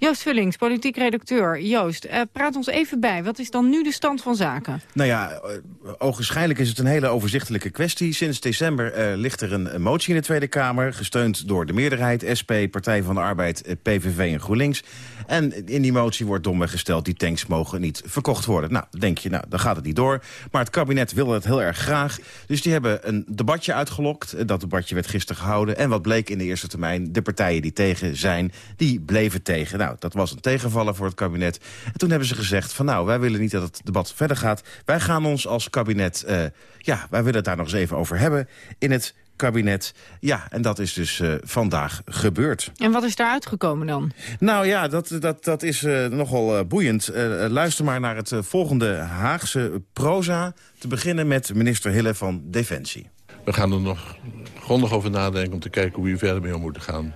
Joost Vullings, politiek redacteur. Joost, uh, praat ons even bij. Wat is dan nu de stand van zaken? Nou ja, uh, ogenschijnlijk is het een hele overzichtelijke kwestie. Sinds december uh, ligt er een, motie in de Tweede Kamer... gesteund door de meerderheid, SP, Partij van de Arbeid, PVV en GroenLinks. En in die motie wordt domweg gesteld... die tanks mogen niet verkocht worden. Nou, denk je, nou, dan gaat het niet door. Maar het kabinet wil het heel erg graag. Dus die hebben een debatje uitgelokt. Dat debatje werd gisteren gehouden. En wat bleek in de eerste termijn? De partijen die tegen zijn, die bleven tegen. Nou, dat was een tegenvaller voor het kabinet. En toen hebben ze gezegd van nou, wij willen niet dat het debat verder gaat. Wij gaan ons als kabinet, uh, ja, wij willen het daar nog eens even over hebben in het kabinet. Ja, en dat is dus uh, vandaag gebeurd. En wat is daar uitgekomen dan? Nou ja, dat, dat, dat is uh, nogal uh, boeiend. luister maar naar het volgende Haagse proza. Te beginnen met minister Hille van Defensie. We gaan er nog grondig over nadenken om te kijken hoe we verder mee om moeten gaan.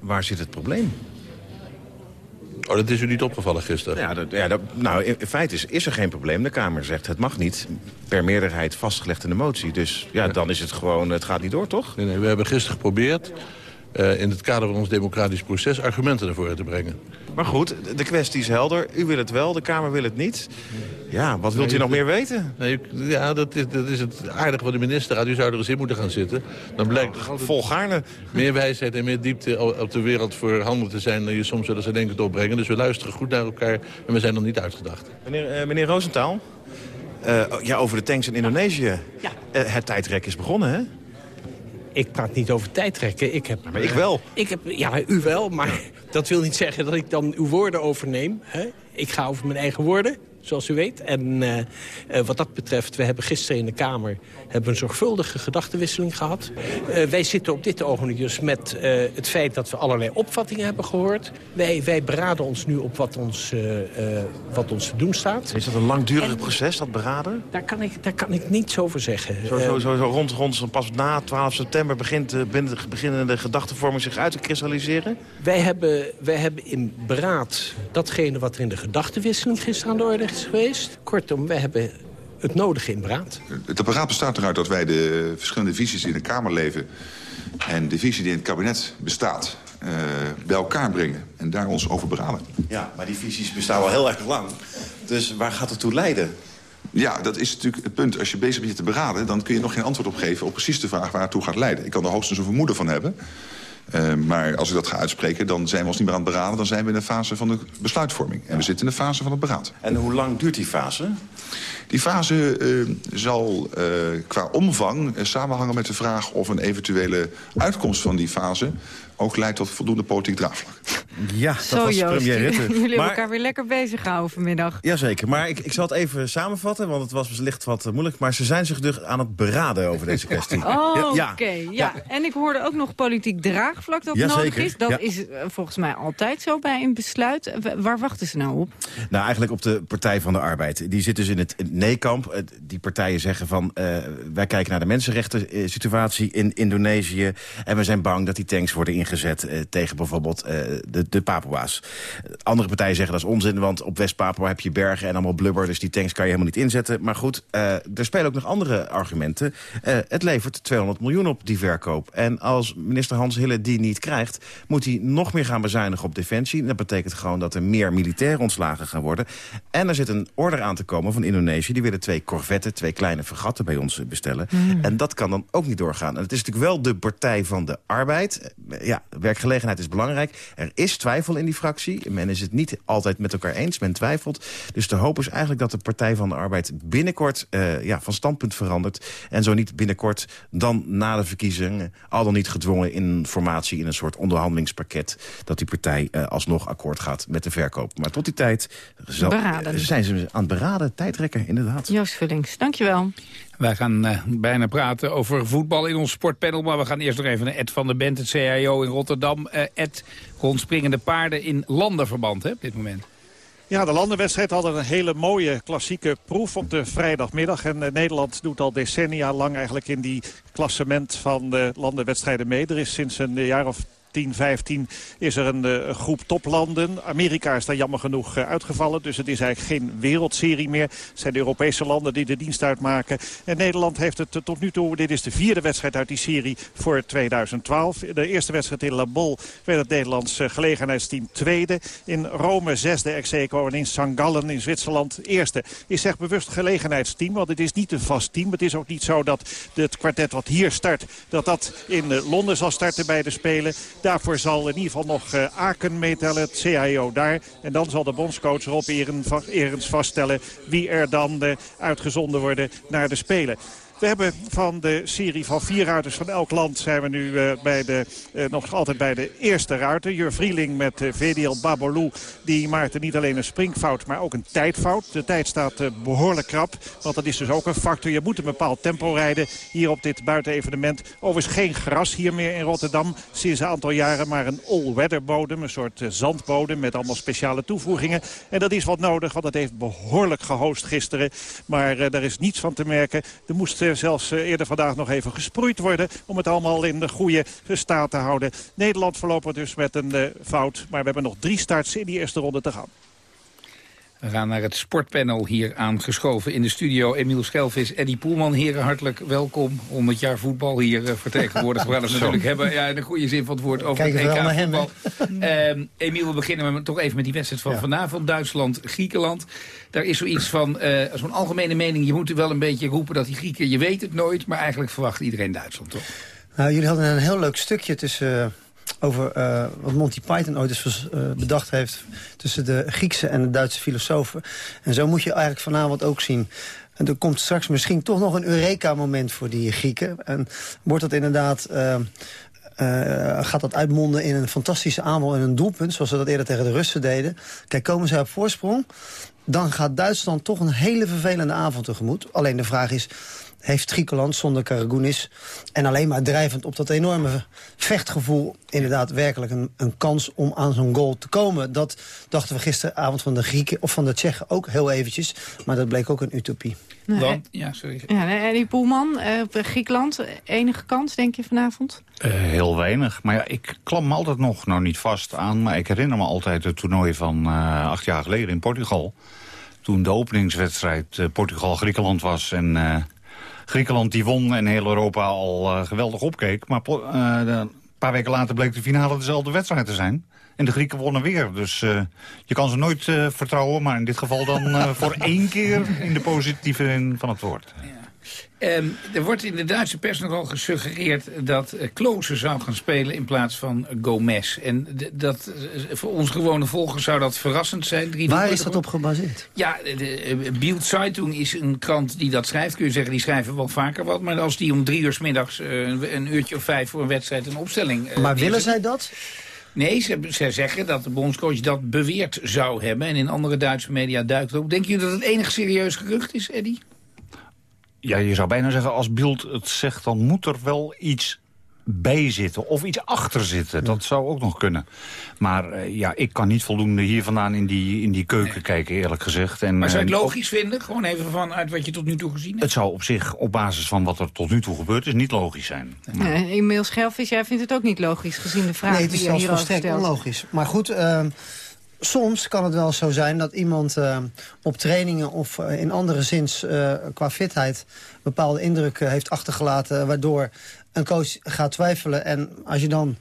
Waar zit het probleem? Oh, dat is u niet opgevallen gisteren? Ja, dat, ja dat, nou, in, in feite is, is er geen probleem. De Kamer zegt het mag niet. Per meerderheid vastgelegd in de motie. Dus ja, ja. dan is het gewoon, het gaat niet door, toch? Nee, nee, we hebben gisteren geprobeerd... Uh, in het kader van ons democratisch proces argumenten naar voren te brengen. Maar goed, de kwestie is helder. U wil het wel, de Kamer wil het niet. Ja, wat wilt nee, u nog meer weten? Nee, ja, dat is, dat is het aardige van de ministerraad. U zou er eens in moeten gaan zitten. Dan blijkt oh, volgaarne. meer wijsheid en meer diepte op de wereld voorhanden te zijn... dan je soms zullen ze denken te opbrengen. Dus we luisteren goed naar elkaar en we zijn nog niet uitgedacht. Meneer, uh, meneer Roosentaal? Uh, ja, over de tanks in Indonesië. Ja. het tijdrek is begonnen, hè? Ik praat niet over tijdrekken. Ik heb, maar ik wel. Ik heb, ja, u wel, maar dat wil niet zeggen dat ik dan uw woorden overneem. Hè? Ik ga over mijn eigen woorden. Zoals u weet. En eh, eh, wat dat betreft, we hebben gisteren in de Kamer hebben een zorgvuldige gedachtenwisseling gehad. Eh, wij zitten op dit ogenblik dus met eh, het feit dat we allerlei opvattingen hebben gehoord. Wij, wij beraden ons nu op wat ons, eh, eh, wat ons te doen staat. Is dat een langdurig proces, dat beraden? Daar kan ik, daar kan ik niets over zeggen. Zo, zo, zo, zo rond, rond pas na 12 september begint, binnen- beginnen de gedachtenvorming zich uit te kristalliseren? Wij hebben, wij hebben in beraad datgene wat er in de gedachtenwisseling gisteren aan de orde geweest. Kortom, wij hebben het nodige in beraad. Het beraad bestaat eruit dat wij de verschillende visies die in de Kamer leven... en de visie die in het kabinet bestaat, eh, bij elkaar brengen. En daar ons over beraden. Ja, maar die visies bestaan al heel erg lang. Dus waar gaat het toe leiden? Ja, dat is natuurlijk het punt. Als je bezig bent je te beraden... dan kun je nog geen antwoord op geven op precies de vraag waar het toe gaat leiden. Ik kan er hoogstens een vermoeden van hebben. Eh, maar als ik dat ga uitspreken, dan zijn we ons niet meer aan het beraden. Dan zijn we in de fase van de besluitvorming. En we zitten in de fase van het beraad. En hoe lang duurt die fase? Die fase eh, zal eh, qua omvang eh, samenhangen met de vraag... of een eventuele uitkomst van die fase ook leidt tot voldoende politiek draagvlak. Ja, dat Zo was Joost, premier Rutte. jullie hebben Maar- elkaar weer lekker bezig gehouden vanmiddag. Jazeker, maar ik, ik zal het even samenvatten, want het was wellicht wat moeilijk. Maar ze zijn zich dus aan het beraden over deze kwestie. Oh, Ja, oké. Ja. En ik hoorde ook nog politiek draagvlak dat Ja, nodig zeker. is. Dat Ja. is volgens mij altijd zo bij een besluit. Wa- Waar wachten ze nou op? Nou, eigenlijk op de Partij van de Arbeid. Die zit dus in het nee-kamp. Eh, Die partijen zeggen van, eh, wij kijken naar de mensenrechten eh, situatie in Indonesië. En we zijn bang dat die tanks worden ingezet tegen bijvoorbeeld de, de Papua's. Andere partijen zeggen dat is onzin, want op West-Papua heb je bergen en allemaal blubber. Dus die tanks kan je helemaal niet inzetten. Maar goed, er spelen ook nog andere argumenten. Het levert 200 miljoen op, die verkoop. En als minister Hans Hille die niet krijgt, moet hij nog meer gaan bezuinigen op defensie. Dat betekent gewoon dat er meer militairen ontslagen gaan worden. En er zit een order aan te komen van Indonesië. Die willen twee corvetten, twee kleine fregatten bij ons bestellen. Mm. En dat kan dan ook niet doorgaan. En het is natuurlijk wel de Partij van de Arbeid. Eh, Ja, werkgelegenheid is belangrijk. Er is twijfel in die fractie. Men is het niet altijd met elkaar eens. Men twijfelt. Dus de hoop is eigenlijk dat de Partij van de Arbeid binnenkort eh, ja, van standpunt verandert. En zo niet binnenkort dan na de verkiezingen... al dan niet gedwongen in formatie in een soort onderhandelingspakket... dat die partij eh, alsnog akkoord gaat met de verkoop. Maar tot die tijd zal- zijn ze aan het beraden. Tijdrekken, inderdaad. Joost Vullings, dankjewel. Wij gaan eh, bijna praten over voetbal in ons sportpanel. Maar we gaan eerst nog even naar Ed van der Bent, het CIO in Rotterdam. Eh, Ed, rondspringende paarden in landenverband hè, op dit moment. Ja, de landenwedstrijd had een hele mooie klassieke proef op de vrijdagmiddag. En eh, Nederland doet al decennia lang eigenlijk in die klassement van de landenwedstrijden mee. Er is sinds een jaar of 10, 15 is er een eh, groep toplanden. Amerika is daar jammer genoeg eh, uitgevallen. Dus het is eigenlijk geen wereldserie meer. Het zijn de Europese landen die de dienst uitmaken. En Nederland heeft het eh, tot nu toe... Dit is de vierde wedstrijd uit die serie voor 2012. De eerste wedstrijd in La Bol werd het Nederlands gelegenheidsteam tweede. In Rome zesde ex-eco en in St. Gallen in Zwitserland eerste. Ik zeg bewust gelegenheidsteam, want het is niet een vast team. Het is ook niet zo dat het kwartet wat hier start... dat dat in Londen zal starten bij de Spelen. Daarvoor zal in ieder geval nog eh, Aken meetellen, het CIO daar. En dan zal de bondscoach Rob Erens vaststellen... wie er dan eh, uitgezonden worden naar de Spelen. We hebben van de serie van vier ruiters van elk land zijn we nu eh, bij de, eh, nog altijd bij de eerste ruiter. Jur Vrieling met uh, VDL Babolou. Die maakte niet alleen een springfout, maar ook een tijdfout. De tijd staat eh, behoorlijk krap. Want dat is dus ook een factor. Je moet een bepaald tempo rijden hier op dit buitenevenement. Overigens geen gras hier meer in Rotterdam. Sinds een aantal jaren maar een all-weather bodem. Een soort eh, zandbodem met allemaal speciale toevoegingen. En dat is wat nodig, want het heeft behoorlijk gehost gisteren. Maar eh, daar is niets van te merken. Er moest eh, zelfs eh, eerder vandaag nog even gesproeid worden... om het allemaal in de goede staat te houden. Nederland voorlopig dus met een eh, fout. Maar we hebben nog drie starts in die eerste ronde te gaan. We gaan naar het sportpanel hier aangeschoven in de studio. Emiel Schelvis, Eddie Poelman, heren hartelijk welkom. 100 jaar voetbal hier uh, vertegenwoordigd. We gaan het natuurlijk hebben, ja, in de goede zin van het woord, over Kijk het EK naar hem, voetbal. Ehm, Emiel, we beginnen met, toch even met die wedstrijd van Ja. vanavond. Duitsland-Griekenland. Daar is zoiets van, eh, zo'n algemene mening. Je moet er wel een beetje roepen dat die Grieken, je weet het nooit. Maar eigenlijk verwacht iedereen Duitsland, toch? Nou, jullie hadden een heel leuk stukje tussen, eh, over eh, wat Monty Python ooit eens eh, bedacht heeft... tussen de Griekse en de Duitse filosofen. En zo moet je eigenlijk vanavond ook zien... En er komt straks misschien toch nog een Eureka-moment voor die Grieken. En wordt dat inderdaad... eh, gaat dat uitmonden in een fantastische aanval en een doelpunt... zoals ze dat eerder tegen de Russen deden. Kijk, komen zij op voorsprong... dan gaat Duitsland toch een hele vervelende avond tegemoet. Alleen de vraag is, heeft Griekenland zonder Karagounis... en alleen maar drijvend op dat enorme vechtgevoel... inderdaad werkelijk een, een kans om aan zo'n goal te komen. Dat dachten we gisteravond van de Grieken of van de Tsjechen ook heel eventjes. Maar dat bleek ook een utopie. Want, ja, sorry. Ja, en die Poelman, eh, op Griekenland, enige kans, denk je, vanavond? Uh, heel weinig. Maar ja, ik klam me altijd nog, nou niet vast aan... maar ik herinner me altijd het toernooi van uh, acht jaar geleden in Portugal. Toen de openingswedstrijd uh, Portugal-Griekenland was... en Griekenland die won en heel Europa al geweldig opkeek. Maar een paar weken later bleek de finale dezelfde wedstrijd te zijn. En de Grieken wonnen weer. Dus uh, je kan ze nooit uh, vertrouwen. Maar in dit geval dan uh, voor één keer in de positieve zin van het woord. Um, er wordt in de Duitse pers nogal gesuggereerd dat uh, Klose zou gaan spelen in plaats van Gomez. En dat, uh, voor ons gewone volgers zou dat verrassend zijn. Drie Waar is dat op gebaseerd? Ja, de uh, Bild Zeitung is een krant die dat schrijft. Kun je zeggen, die schrijven wel vaker wat. Maar als die om drie uur s middags een uurtje of vijf voor een wedstrijd een opstelling... maar willen zij dat? Nee, ze, ze, zeggen dat de bondscoach dat beweerd zou hebben. En in andere Duitse media duikt ook. Denk je dat het enig serieus gerucht is, Eddy? Ja, je zou bijna zeggen, als Bild het zegt... dan moet er wel iets bij zitten of iets achter zitten. Dat zou ook nog kunnen. Maar uh, ja, ik kan niet voldoende hier vandaan in die, in die keuken nee. kijken, eerlijk gezegd. En, maar zou je het logisch uh, vinden? Gewoon even vanuit wat je tot nu toe gezien hebt? Het zou op zich, op basis van wat er tot nu toe gebeurd is, niet logisch zijn. Maar... Nee, Emiel Schelvis, jij vindt het ook niet logisch, gezien de vraag nee, het is die je hier volstrekt onlogisch. Maar goed... Uh, soms kan het wel zo zijn dat iemand uh, op trainingen of uh, in andere zins uh, qua fitheid bepaalde indrukken heeft achtergelaten... waardoor een coach gaat twijfelen. En als je dan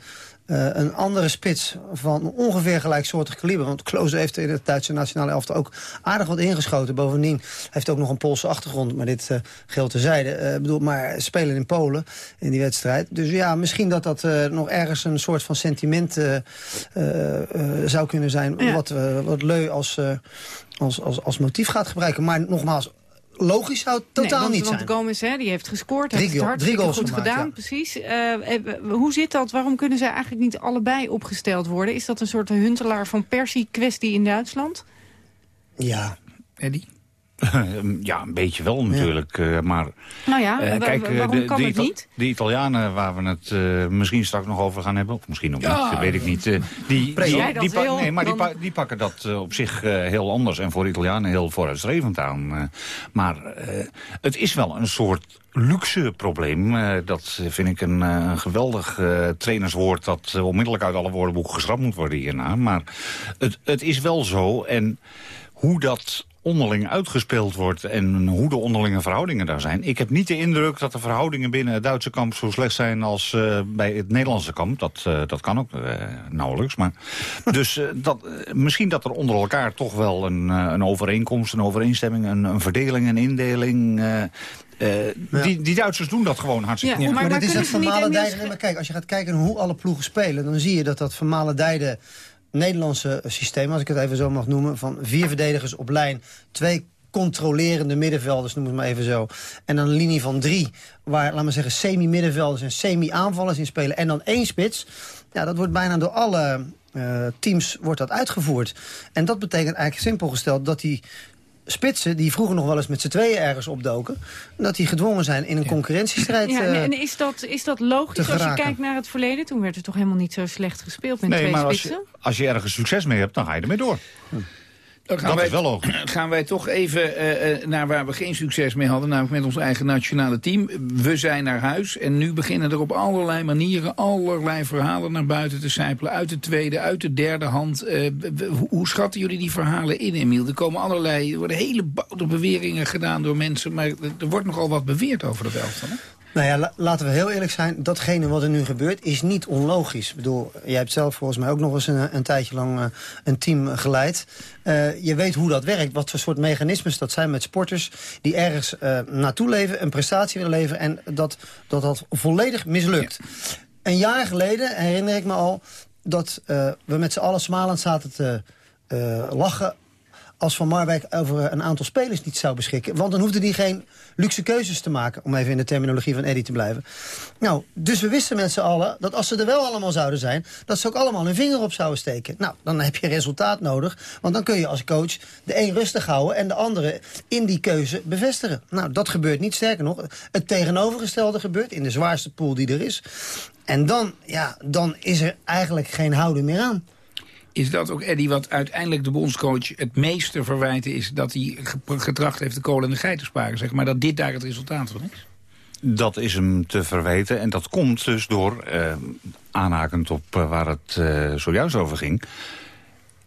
uh, een andere spits van ongeveer gelijksoortig kaliber... want Klose heeft in het Duitse nationale elftal ook aardig wat ingeschoten. Bovendien heeft ook nog een Poolse achtergrond, maar dit uh, geldt terzijde. Uh, bedoel, maar spelen in Polen in die wedstrijd. Dus ja, misschien dat dat nog ergens een soort van sentiment zou kunnen zijn... Ja. wat, wat Leu als, als, als, als motief gaat gebruiken. Maar nogmaals, logisch zou het totaal nee, want, niet want zijn. Gomez, hè, die heeft gescoord, heeft het hartstikke goed gemaakt, gedaan, ja. precies. Uh, hoe zit dat? Waarom kunnen zij eigenlijk niet allebei opgesteld worden? Is dat een soort huntelaar van Persie-kwestie in Duitsland? Ja. Eddie? ja, een beetje wel natuurlijk. Ja. Uh, maar nou ja, uh, kijk, waarom de, kan de, het de, niet? De Italianen waar we het uh, misschien straks nog over gaan hebben... of misschien nog ja. niet, weet ik niet. die, die, die, die wil, nee, maar dan... die, pa die, pakken dat op zich heel anders... en voor Italianen heel vooruitstrevend aan. maar het is wel een soort luxe probleem. Uh, dat vind ik een, uh, een geweldig uh, trainerswoord... dat onmiddellijk uit alle woordenboeken geschrapt moet worden hierna. Maar het, het is wel zo. En hoe dat onderling uitgespeeld wordt en hoe de onderlinge verhoudingen daar zijn. Ik heb niet de indruk dat de verhoudingen binnen het Duitse kamp zo slecht zijn als uh, bij het Nederlandse kamp. Dat, uh, dat kan ook uh, nauwelijks. Maar dus dat, misschien dat er onder elkaar toch wel een, een overeenkomst, een overeenstemming, een, een verdeling, een indeling... Uh, ja. die, die Duitsers doen dat gewoon hartstikke goed. Ja, maar, maar, maar dit is het. Nee, maar kijk, als je gaat kijken hoe alle ploegen spelen... dan zie je dat dat vermalendijde Nederlandse systeem, als ik het even zo mag noemen... van vier verdedigers op lijn, twee controlerende middenvelders, noem het maar even zo. En dan een linie van drie, waar, laten we zeggen, semi-middenvelders en semi-aanvallers in spelen. En dan één spits. Ja, dat wordt bijna door alle uh, teams wordt dat uitgevoerd. En dat betekent eigenlijk simpel gesteld dat die spitsen die vroeger nog wel eens met z'n tweeën ergens opdoken... dat die gedwongen zijn in een concurrentiestrijd ja, en, en is, dat, is dat logisch als je kijkt naar het verleden? Toen werd het toch helemaal niet zo slecht gespeeld met nee, twee maar spitsen? Als je, als je ergens succes mee hebt, dan ga je ermee door. Hm. Dan gaan dat wij, is wel logisch. gaan wij toch even uh, naar waar we geen succes mee hadden, namelijk met ons eigen nationale team. We zijn naar huis en nu beginnen er op allerlei manieren allerlei verhalen naar buiten te sijpelen. Uit de tweede, uit de derde hand. Uh, hoe, schatten jullie die verhalen in, Emiel? Er komen allerlei, er worden hele bouwde beweringen gedaan door mensen, maar er wordt nogal wat beweerd over de Belfast. Hè? Nou ja, la laten we heel eerlijk zijn. Datgene wat er nu gebeurt is niet onlogisch. Ik bedoel, jij hebt zelf volgens mij ook nog eens een, een tijdje lang uh, een team geleid. Uh, je weet hoe dat werkt. Wat voor soort mechanismes dat zijn met sporters... die ergens uh, naartoe leven, een prestatie willen leveren... en dat dat, dat volledig mislukt. Ja. Een jaar geleden herinner ik me al... dat we met z'n allen smalend zaten te lachen als Van Marwijk over een aantal spelers niet zou beschikken. Want dan hoefde hij geen luxe keuzes te maken... om even in de terminologie van Eddie te blijven. Nou, dus we wisten met z'n allen dat als ze er wel allemaal zouden zijn... dat ze ook allemaal hun vinger op zouden steken. Nou, dan heb je resultaat nodig. Want dan kun je als coach de een rustig houden... en de andere in die keuze bevestigen. Nou, dat gebeurt niet. Sterker nog, het tegenovergestelde gebeurt... in de zwaarste pool die er is. En dan, ja, dan is er eigenlijk geen houden meer aan. Is dat ook, Eddie, wat uiteindelijk de bondscoach het meeste verwijten is... dat hij getracht heeft de kolen en de geiten te sparen, zeg maar... dat dit daar het resultaat van is? Dat is hem te verweten en dat komt dus door, eh, aanhakend op eh, waar het eh, zojuist over ging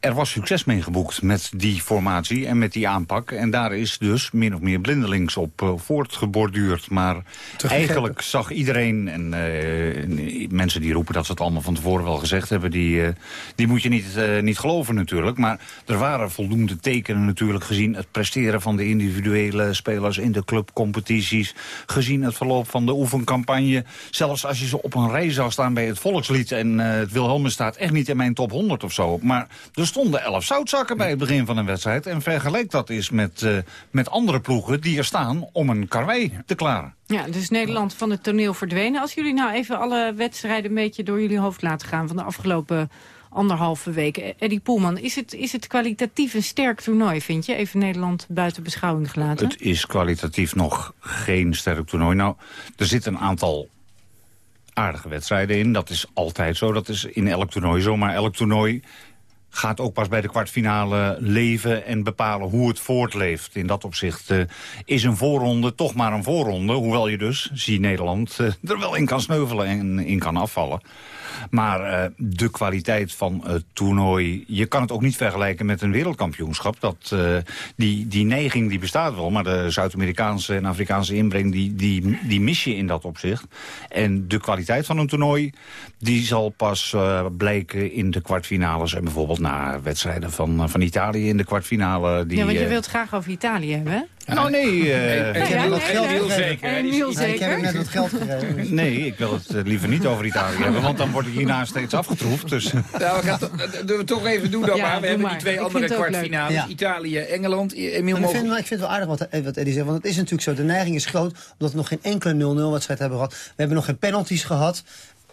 er was succes mee geboekt met die formatie en met die aanpak. En daar is dus min of meer blindelings op uh, voortgeborduurd. Maar eigenlijk zag iedereen, en uh, mensen die roepen dat ze het allemaal van tevoren wel gezegd hebben... die, uh, die moet je niet, niet geloven natuurlijk. Maar er waren voldoende tekenen natuurlijk gezien het presteren van de individuele spelers... in de clubcompetities, gezien het verloop van de oefencampagne. Zelfs als je ze op een rij zou staan bij het Volkslied... en het Wilhelmus staat echt niet in mijn top 100 of zo. Maar dus stonden elf zoutzakken bij het begin van een wedstrijd. En vergelijk dat eens met, uh, met andere ploegen die er staan om een karwei te klaren. Ja, dus Nederland van het toneel verdwenen. Als jullie nou even alle wedstrijden een beetje door jullie hoofd laten gaan... van de afgelopen anderhalve weken. Eddie Poelman, is het, is het kwalitatief een sterk toernooi, vind je? Even Nederland buiten beschouwing gelaten. Het is kwalitatief nog geen sterk toernooi. Nou, er zit een aantal aardige wedstrijden in. Dat is altijd zo. Dat is in elk toernooi zo. Maar elk toernooi gaat ook pas bij de kwartfinale leven en bepalen hoe het voortleeft. In dat opzicht uh, is een voorronde toch maar een voorronde. Hoewel je dus, zie Nederland, uh, er wel in kan sneuvelen en in kan afvallen. Maar uh, de kwaliteit van het toernooi... je kan het ook niet vergelijken met een wereldkampioenschap. Dat, die, die neiging die bestaat wel, maar de Zuid-Amerikaanse en Afrikaanse inbreng... Die, die, die mis je in dat opzicht. En de kwaliteit van een toernooi... die zal pas blijken in de kwartfinales... en bijvoorbeeld na wedstrijden van, van Italië in de kwartfinale. Die, ja, want je wilt graag over Italië hebben, Nou, nee. Uh, ik heb wat geld zeker. Ik heb net wat geld gegeven. Nee, ik wil het liever niet over Italië hebben, want dan wordt ik hierna steeds afgetroefd. Dus. Nou, we gaan het toch even doen dan ja, maar. We hebben maar. die twee ik andere kwartfinales. Ja. Italië, Engeland. Emiel ik, vind, ik vind het wel aardig wat, wat Eddie zegt. Want het is natuurlijk zo, de neiging is groot... omdat we nog geen enkele 0-0 wedstrijd hebben gehad. We hebben nog geen penalties gehad.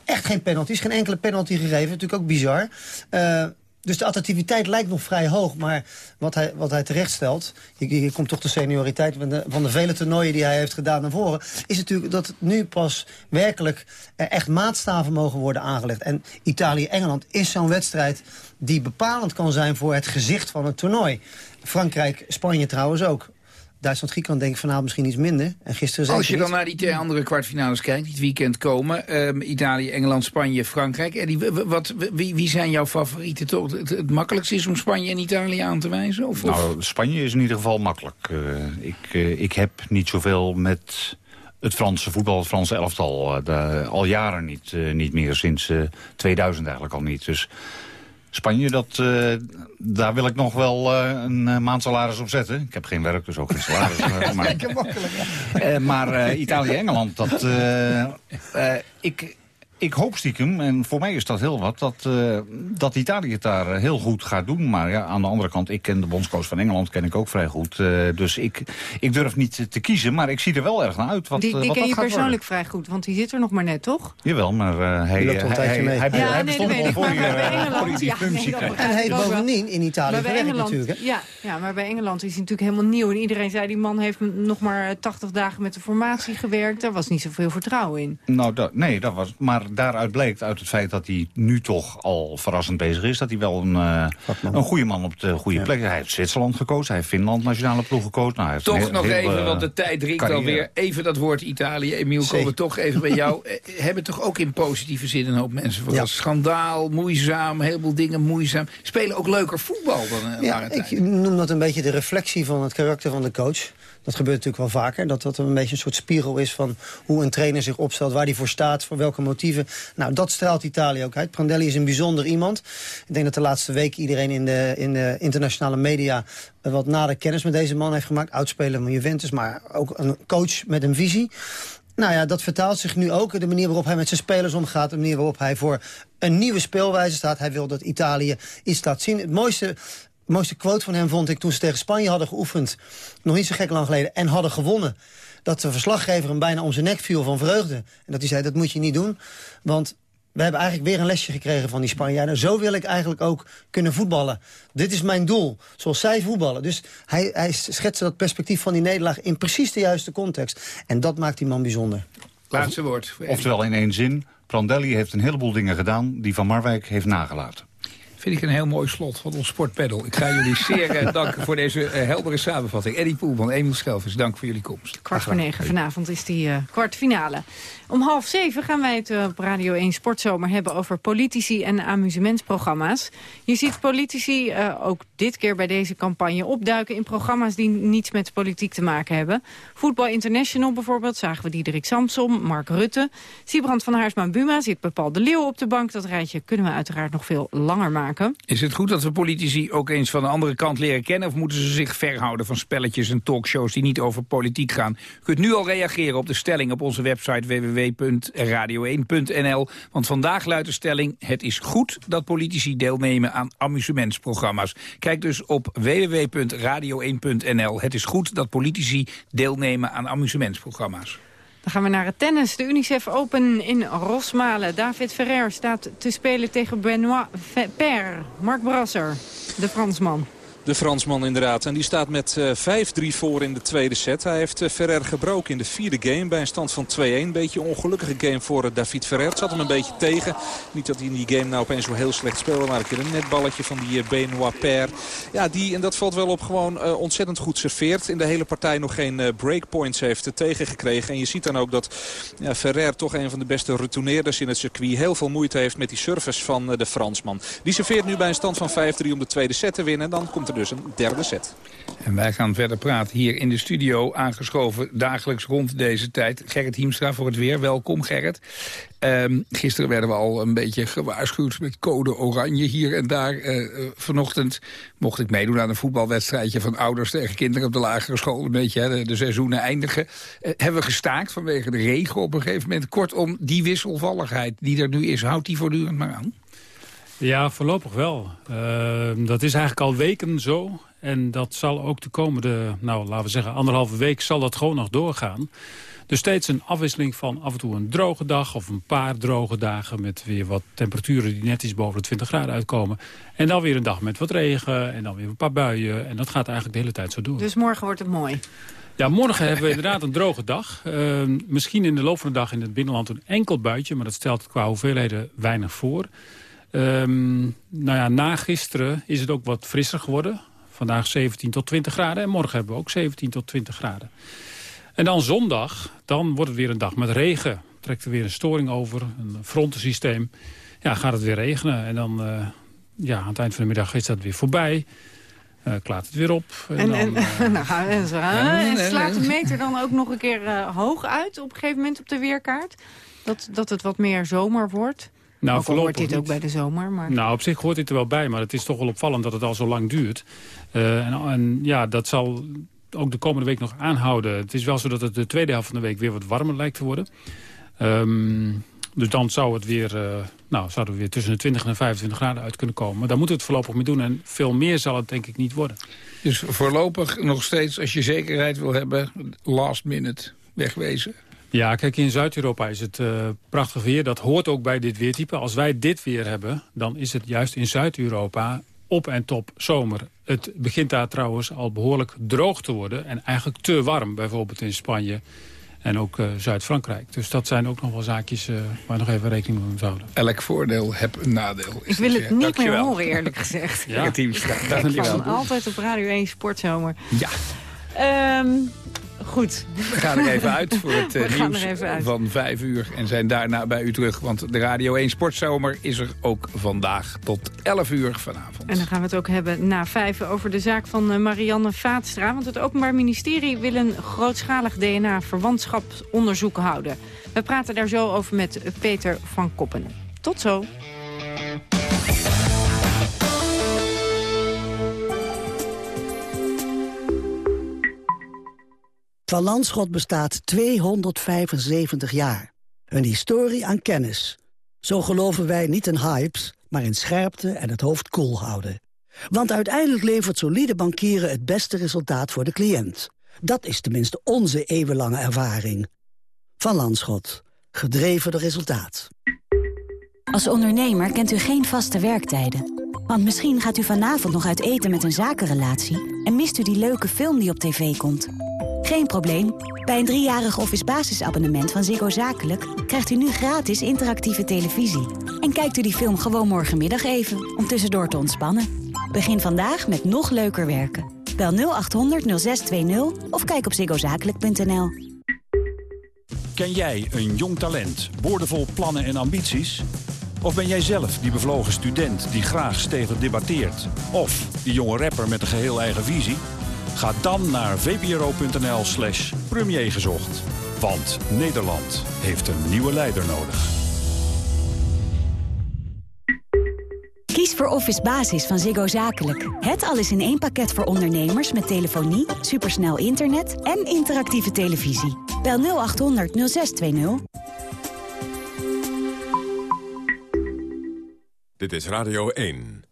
Echt geen penalties, geen enkele penalty gegeven. Natuurlijk ook bizar. Uh, dus de attractiviteit lijkt nog vrij hoog. Maar wat hij, wat hij terecht stelt... Je, komt toch de senioriteit van de, van de vele toernooien die hij heeft gedaan naar voren... is natuurlijk dat nu pas werkelijk er echt maatstaven mogen worden aangelegd. En Italië-Engeland is zo'n wedstrijd die bepalend kan zijn... voor het gezicht van het toernooi. Frankrijk-Spanje trouwens ook. Duitsland-Griekenland denk ik vanavond misschien iets minder. En gisteren Als je dan naar die twee andere kwartfinales kijkt, die het weekend komen... Um, Italië, Engeland, Spanje, Frankrijk. En die, wat, wie, wie zijn jouw favorieten? Toch? Het, het, makkelijkste is om Spanje en Italië aan te wijzen? Of, nou, Spanje is in ieder geval makkelijk. Uh, ik, uh, ik heb niet zoveel met het Franse voetbal, het Franse elftal. Uh, de, al jaren niet, niet meer, sinds 2000 eigenlijk al niet. Dus Spanje, dat, uh, daar wil ik nog wel uh, een uh, maand salaris op zetten. Ik heb geen werk, dus ook geen salaris. maar maar Italië-Engeland, dat... ik, ik hoop stiekem, en voor mij is dat heel wat, dat, uh, dat Italië het daar heel goed gaat doen. Maar ja, aan de andere kant, ik ken de bondscoach van Engeland ken ik ook vrij goed. Uh, dus ik, ik durf niet te kiezen, maar ik zie er wel erg naar uit. Wat, die die wat ken je persoonlijk worden. vrij goed, want die zit er nog maar net, toch? Jawel, maar uh, hij, hij, hij, hij, hij, ja, hij nee, bestond al voor die, functie. en hij heeft bovendien in Italië maar bij gewerkt Engeland, natuurlijk. Hè? Ja, ja, maar bij Engeland is hij natuurlijk helemaal nieuw. En iedereen zei, die man heeft nog maar 80 dagen met de formatie gewerkt. Daar was niet zoveel vertrouwen in. Nou, dat, nee, dat was, maar daaruit bleek uit het feit dat hij nu toch al verrassend bezig is. Dat hij wel een, uh, een goede man op de goede ja. plek is. Hij heeft Zwitserland gekozen, hij heeft Finland nationale ploeg gekozen. Nou, hij heeft toch heel, nog heel, even, uh, want de tijd dringt alweer. Even dat woord Italië. Emiel, komen we toch even bij jou. Hebben toch ook in positieve zin een hoop mensen voor ja. Schandaal, moeizaam, heleboel dingen moeizaam. Spelen ook leuker voetbal dan een ja. Ik noem dat een beetje de reflectie van het karakter van de coach. Dat gebeurt natuurlijk wel vaker. Dat dat een beetje een soort spiegel is van hoe een trainer zich opstelt. Waar hij voor staat, voor welke motieven. Nou, dat straalt Italië ook uit. Prandelli is een bijzonder iemand. Ik denk dat de laatste week iedereen in de, in de internationale media... wat nader kennis met deze man heeft gemaakt. Oudspeler van Juventus, maar ook een coach met een visie. Nou ja, dat vertaalt zich nu ook. De manier waarop hij met zijn spelers omgaat. De manier waarop hij voor een nieuwe speelwijze staat. Hij wil dat Italië iets laat zien. Het mooiste mooiste quote van hem vond ik toen ze tegen Spanje hadden geoefend... nog niet zo gek lang geleden, en hadden gewonnen... dat de verslaggever hem bijna om zijn nek viel van vreugde. En dat hij zei, dat moet je niet doen, want we hebben eigenlijk weer een lesje gekregen van die Spanjaarden. Zo wil ik eigenlijk ook kunnen voetballen. Dit is mijn doel, zoals zij voetballen. Dus hij, hij schetste dat perspectief van die nederlaag in precies de juiste context. En dat maakt die man bijzonder. Laatste woord. Oftewel in één zin, Prandelli heeft een heleboel dingen gedaan... die Van Marwijk heeft nagelaten. Vind ik een heel mooi slot van ons sportpanel. Ik ga jullie zeer eh, danken voor deze uh, heldere samenvatting. Eddie Poelman, Emiel Schelvis, dank voor jullie komst. Kwart voor negen vanavond is die uh, kwartfinale. Om half zeven gaan wij het op Radio 1 Sportzomer hebben over politici en amusementsprogramma's. Je ziet politici ook dit keer bij deze campagne opduiken in programma's die niets met politiek te maken hebben. Voetbal International bijvoorbeeld zagen we Diederik Samsom, Mark Rutte. Siebrand van Haarsma-Buma zit bij Paul de Leeuw op de bank. Dat rijtje kunnen we uiteraard nog veel langer maken. Is het goed dat we politici ook eens van de andere kant leren kennen... of moeten ze zich verhouden van spelletjes en talkshows die niet over politiek gaan? U kunt nu al reageren op de stelling op onze website www.radio1.nl. Want vandaag luidt de stelling... het is goed dat politici deelnemen aan amusementsprogramma's. Kijk dus op www.radio1.nl. Het is goed dat politici deelnemen aan amusementsprogramma's. Dan gaan we naar het tennis. De UNICEF Open in Rosmalen. David Ferrer staat te spelen tegen Benoit Paire. Mark Brasser, de Fransman. De Fransman inderdaad. En die staat met uh, eh, 5-3 voor in de tweede set. Hij heeft uh, Ferrer gebroken in de vierde game bij een stand van 2-1. Beetje ongelukkige game voor uh, David Ferrer. Het zat hem een beetje tegen. Niet dat hij in die game nou opeens zo heel slecht speelde. Maar een keer een netballetje van die Benoit Paire. Ja, die, en dat valt wel op, gewoon ontzettend goed serveert. In de hele partij nog geen breakpoints heeft tegengekregen. En je ziet dan ook dat Ferrer toch een van de beste retourneerders in het circuit. Heel veel moeite heeft met die service van de Fransman. Die serveert nu bij een stand van 5-3 om de tweede set te winnen. Dan komt dus een derde set. En wij gaan verder praten hier in de studio, aangeschoven dagelijks rond deze tijd. Gerrit Hiemstra voor het weer. Welkom Gerrit. Um, gisteren werden we al een beetje gewaarschuwd met code oranje hier en daar. Uh, vanochtend mocht ik meedoen aan een voetbalwedstrijdje van ouders tegen kinderen op de lagere school. Een beetje hè, de, seizoenen eindigen. Uh, hebben we gestaakt vanwege de regen op een gegeven moment. Kortom, die wisselvalligheid die er nu is, houdt die voortdurend maar aan? Ja, voorlopig wel. Uh, dat is eigenlijk al weken zo. En dat zal ook de komende, nou laten we zeggen, anderhalve week zal dat gewoon nog doorgaan. Dus steeds een afwisseling van af en toe een droge dag of een paar droge dagen... met weer wat temperaturen die net iets boven de 20 graden uitkomen. En dan weer een dag met wat regen en dan weer een paar buien. En dat gaat eigenlijk de hele tijd zo door. Dus morgen wordt het mooi? Ja, morgen hebben we inderdaad een droge dag. Uh, misschien in de loop van de dag in het binnenland een enkel buitje... maar dat stelt qua hoeveelheden weinig voor... Um, nou ja, na gisteren is het ook wat frisser geworden. Vandaag 17 tot 20 graden en morgen hebben we ook 17 tot 20 graden. En dan zondag, dan wordt het weer een dag met regen. Trekt er weer een storing over, een frontensysteem. Ja, gaat het weer regenen en dan uh, ja, aan het eind van de middag is dat weer voorbij. Uh, klaart het weer op. En, en, dan, en, uh, nou, en, en slaat de meter dan ook nog een keer uh, hoog uit op een gegeven moment op de weerkaart? Dat, dat het wat meer zomer wordt? Nou, ook hoort dit ook bij de zomer. Maar... Nou, op zich hoort dit er wel bij, maar het is toch wel opvallend dat het al zo lang duurt. Uh, en, en, ja, dat zal ook de komende week nog aanhouden. Het is wel zo dat het de tweede helft van de week weer wat warmer lijkt te worden. Um, dus dan zou het weer, uh, nou, zouden we weer tussen de 20 en 25 graden uit kunnen komen. Maar daar moeten we het voorlopig mee doen. En veel meer zal het denk ik niet worden. Dus voorlopig nog steeds, als je zekerheid wil hebben, last minute wegwezen? Ja, kijk, in Zuid-Europa is het uh, prachtig weer. Dat hoort ook bij dit weertype. Als wij dit weer hebben, dan is het juist in Zuid-Europa op en top zomer. Het begint daar trouwens al behoorlijk droog te worden... en eigenlijk te warm, bijvoorbeeld in Spanje en ook uh, Zuid-Frankrijk. Dus dat zijn ook nog wel zaakjes uh, waar nog even rekening mee moeten houden. Elk voordeel heb een nadeel. Ik wil het niet Dankjewel. meer horen, eerlijk gezegd. ja, ja. team Dankjewel. Altijd op Radio 1 Sportzomer. Ja. Um, Goed. We gaan er even uit voor het uh, nieuws van vijf uur. En zijn daarna bij u terug. Want de Radio 1 Sportzomer is er ook vandaag tot 11 uur vanavond. En dan gaan we het ook hebben na vijf over de zaak van uh, Marianne Vaatstra. Want het Openbaar Ministerie wil een grootschalig DNA-verwantschapsonderzoek houden. We praten daar zo over met Peter van Koppen. Tot zo. Van Landschot bestaat 275 jaar. Een historie aan kennis. Zo geloven wij niet in hypes, maar in scherpte en het hoofd koel houden. Want uiteindelijk levert solide bankieren het beste resultaat voor de cliënt. Dat is tenminste onze eeuwenlange ervaring. Van Landschot. Gedreven door resultaat. Als ondernemer kent u geen vaste werktijden. Want misschien gaat u vanavond nog uit eten met een zakenrelatie... en mist u die leuke film die op tv komt. Geen probleem. Bij een driejarig office basisabonnement van Ziggo Zakelijk... krijgt u nu gratis interactieve televisie. En kijkt u die film gewoon morgenmiddag even, om tussendoor te ontspannen. Begin vandaag met nog leuker werken. Bel 0800 0620 of kijk op ziggozakelijk.nl. Ken jij een jong talent, boordevol plannen en ambities? Of ben jij zelf die bevlogen student die graag stevig debatteert? Of die jonge rapper met een geheel eigen visie? Ga dan naar vpro.nl slash premiergezocht. Want Nederland heeft een nieuwe leider nodig. Kies voor Office Basis van Ziggo Zakelijk. Het alles in één pakket voor ondernemers met telefonie, supersnel internet en interactieve televisie. Bel 0800 0620. Dit is Radio 1.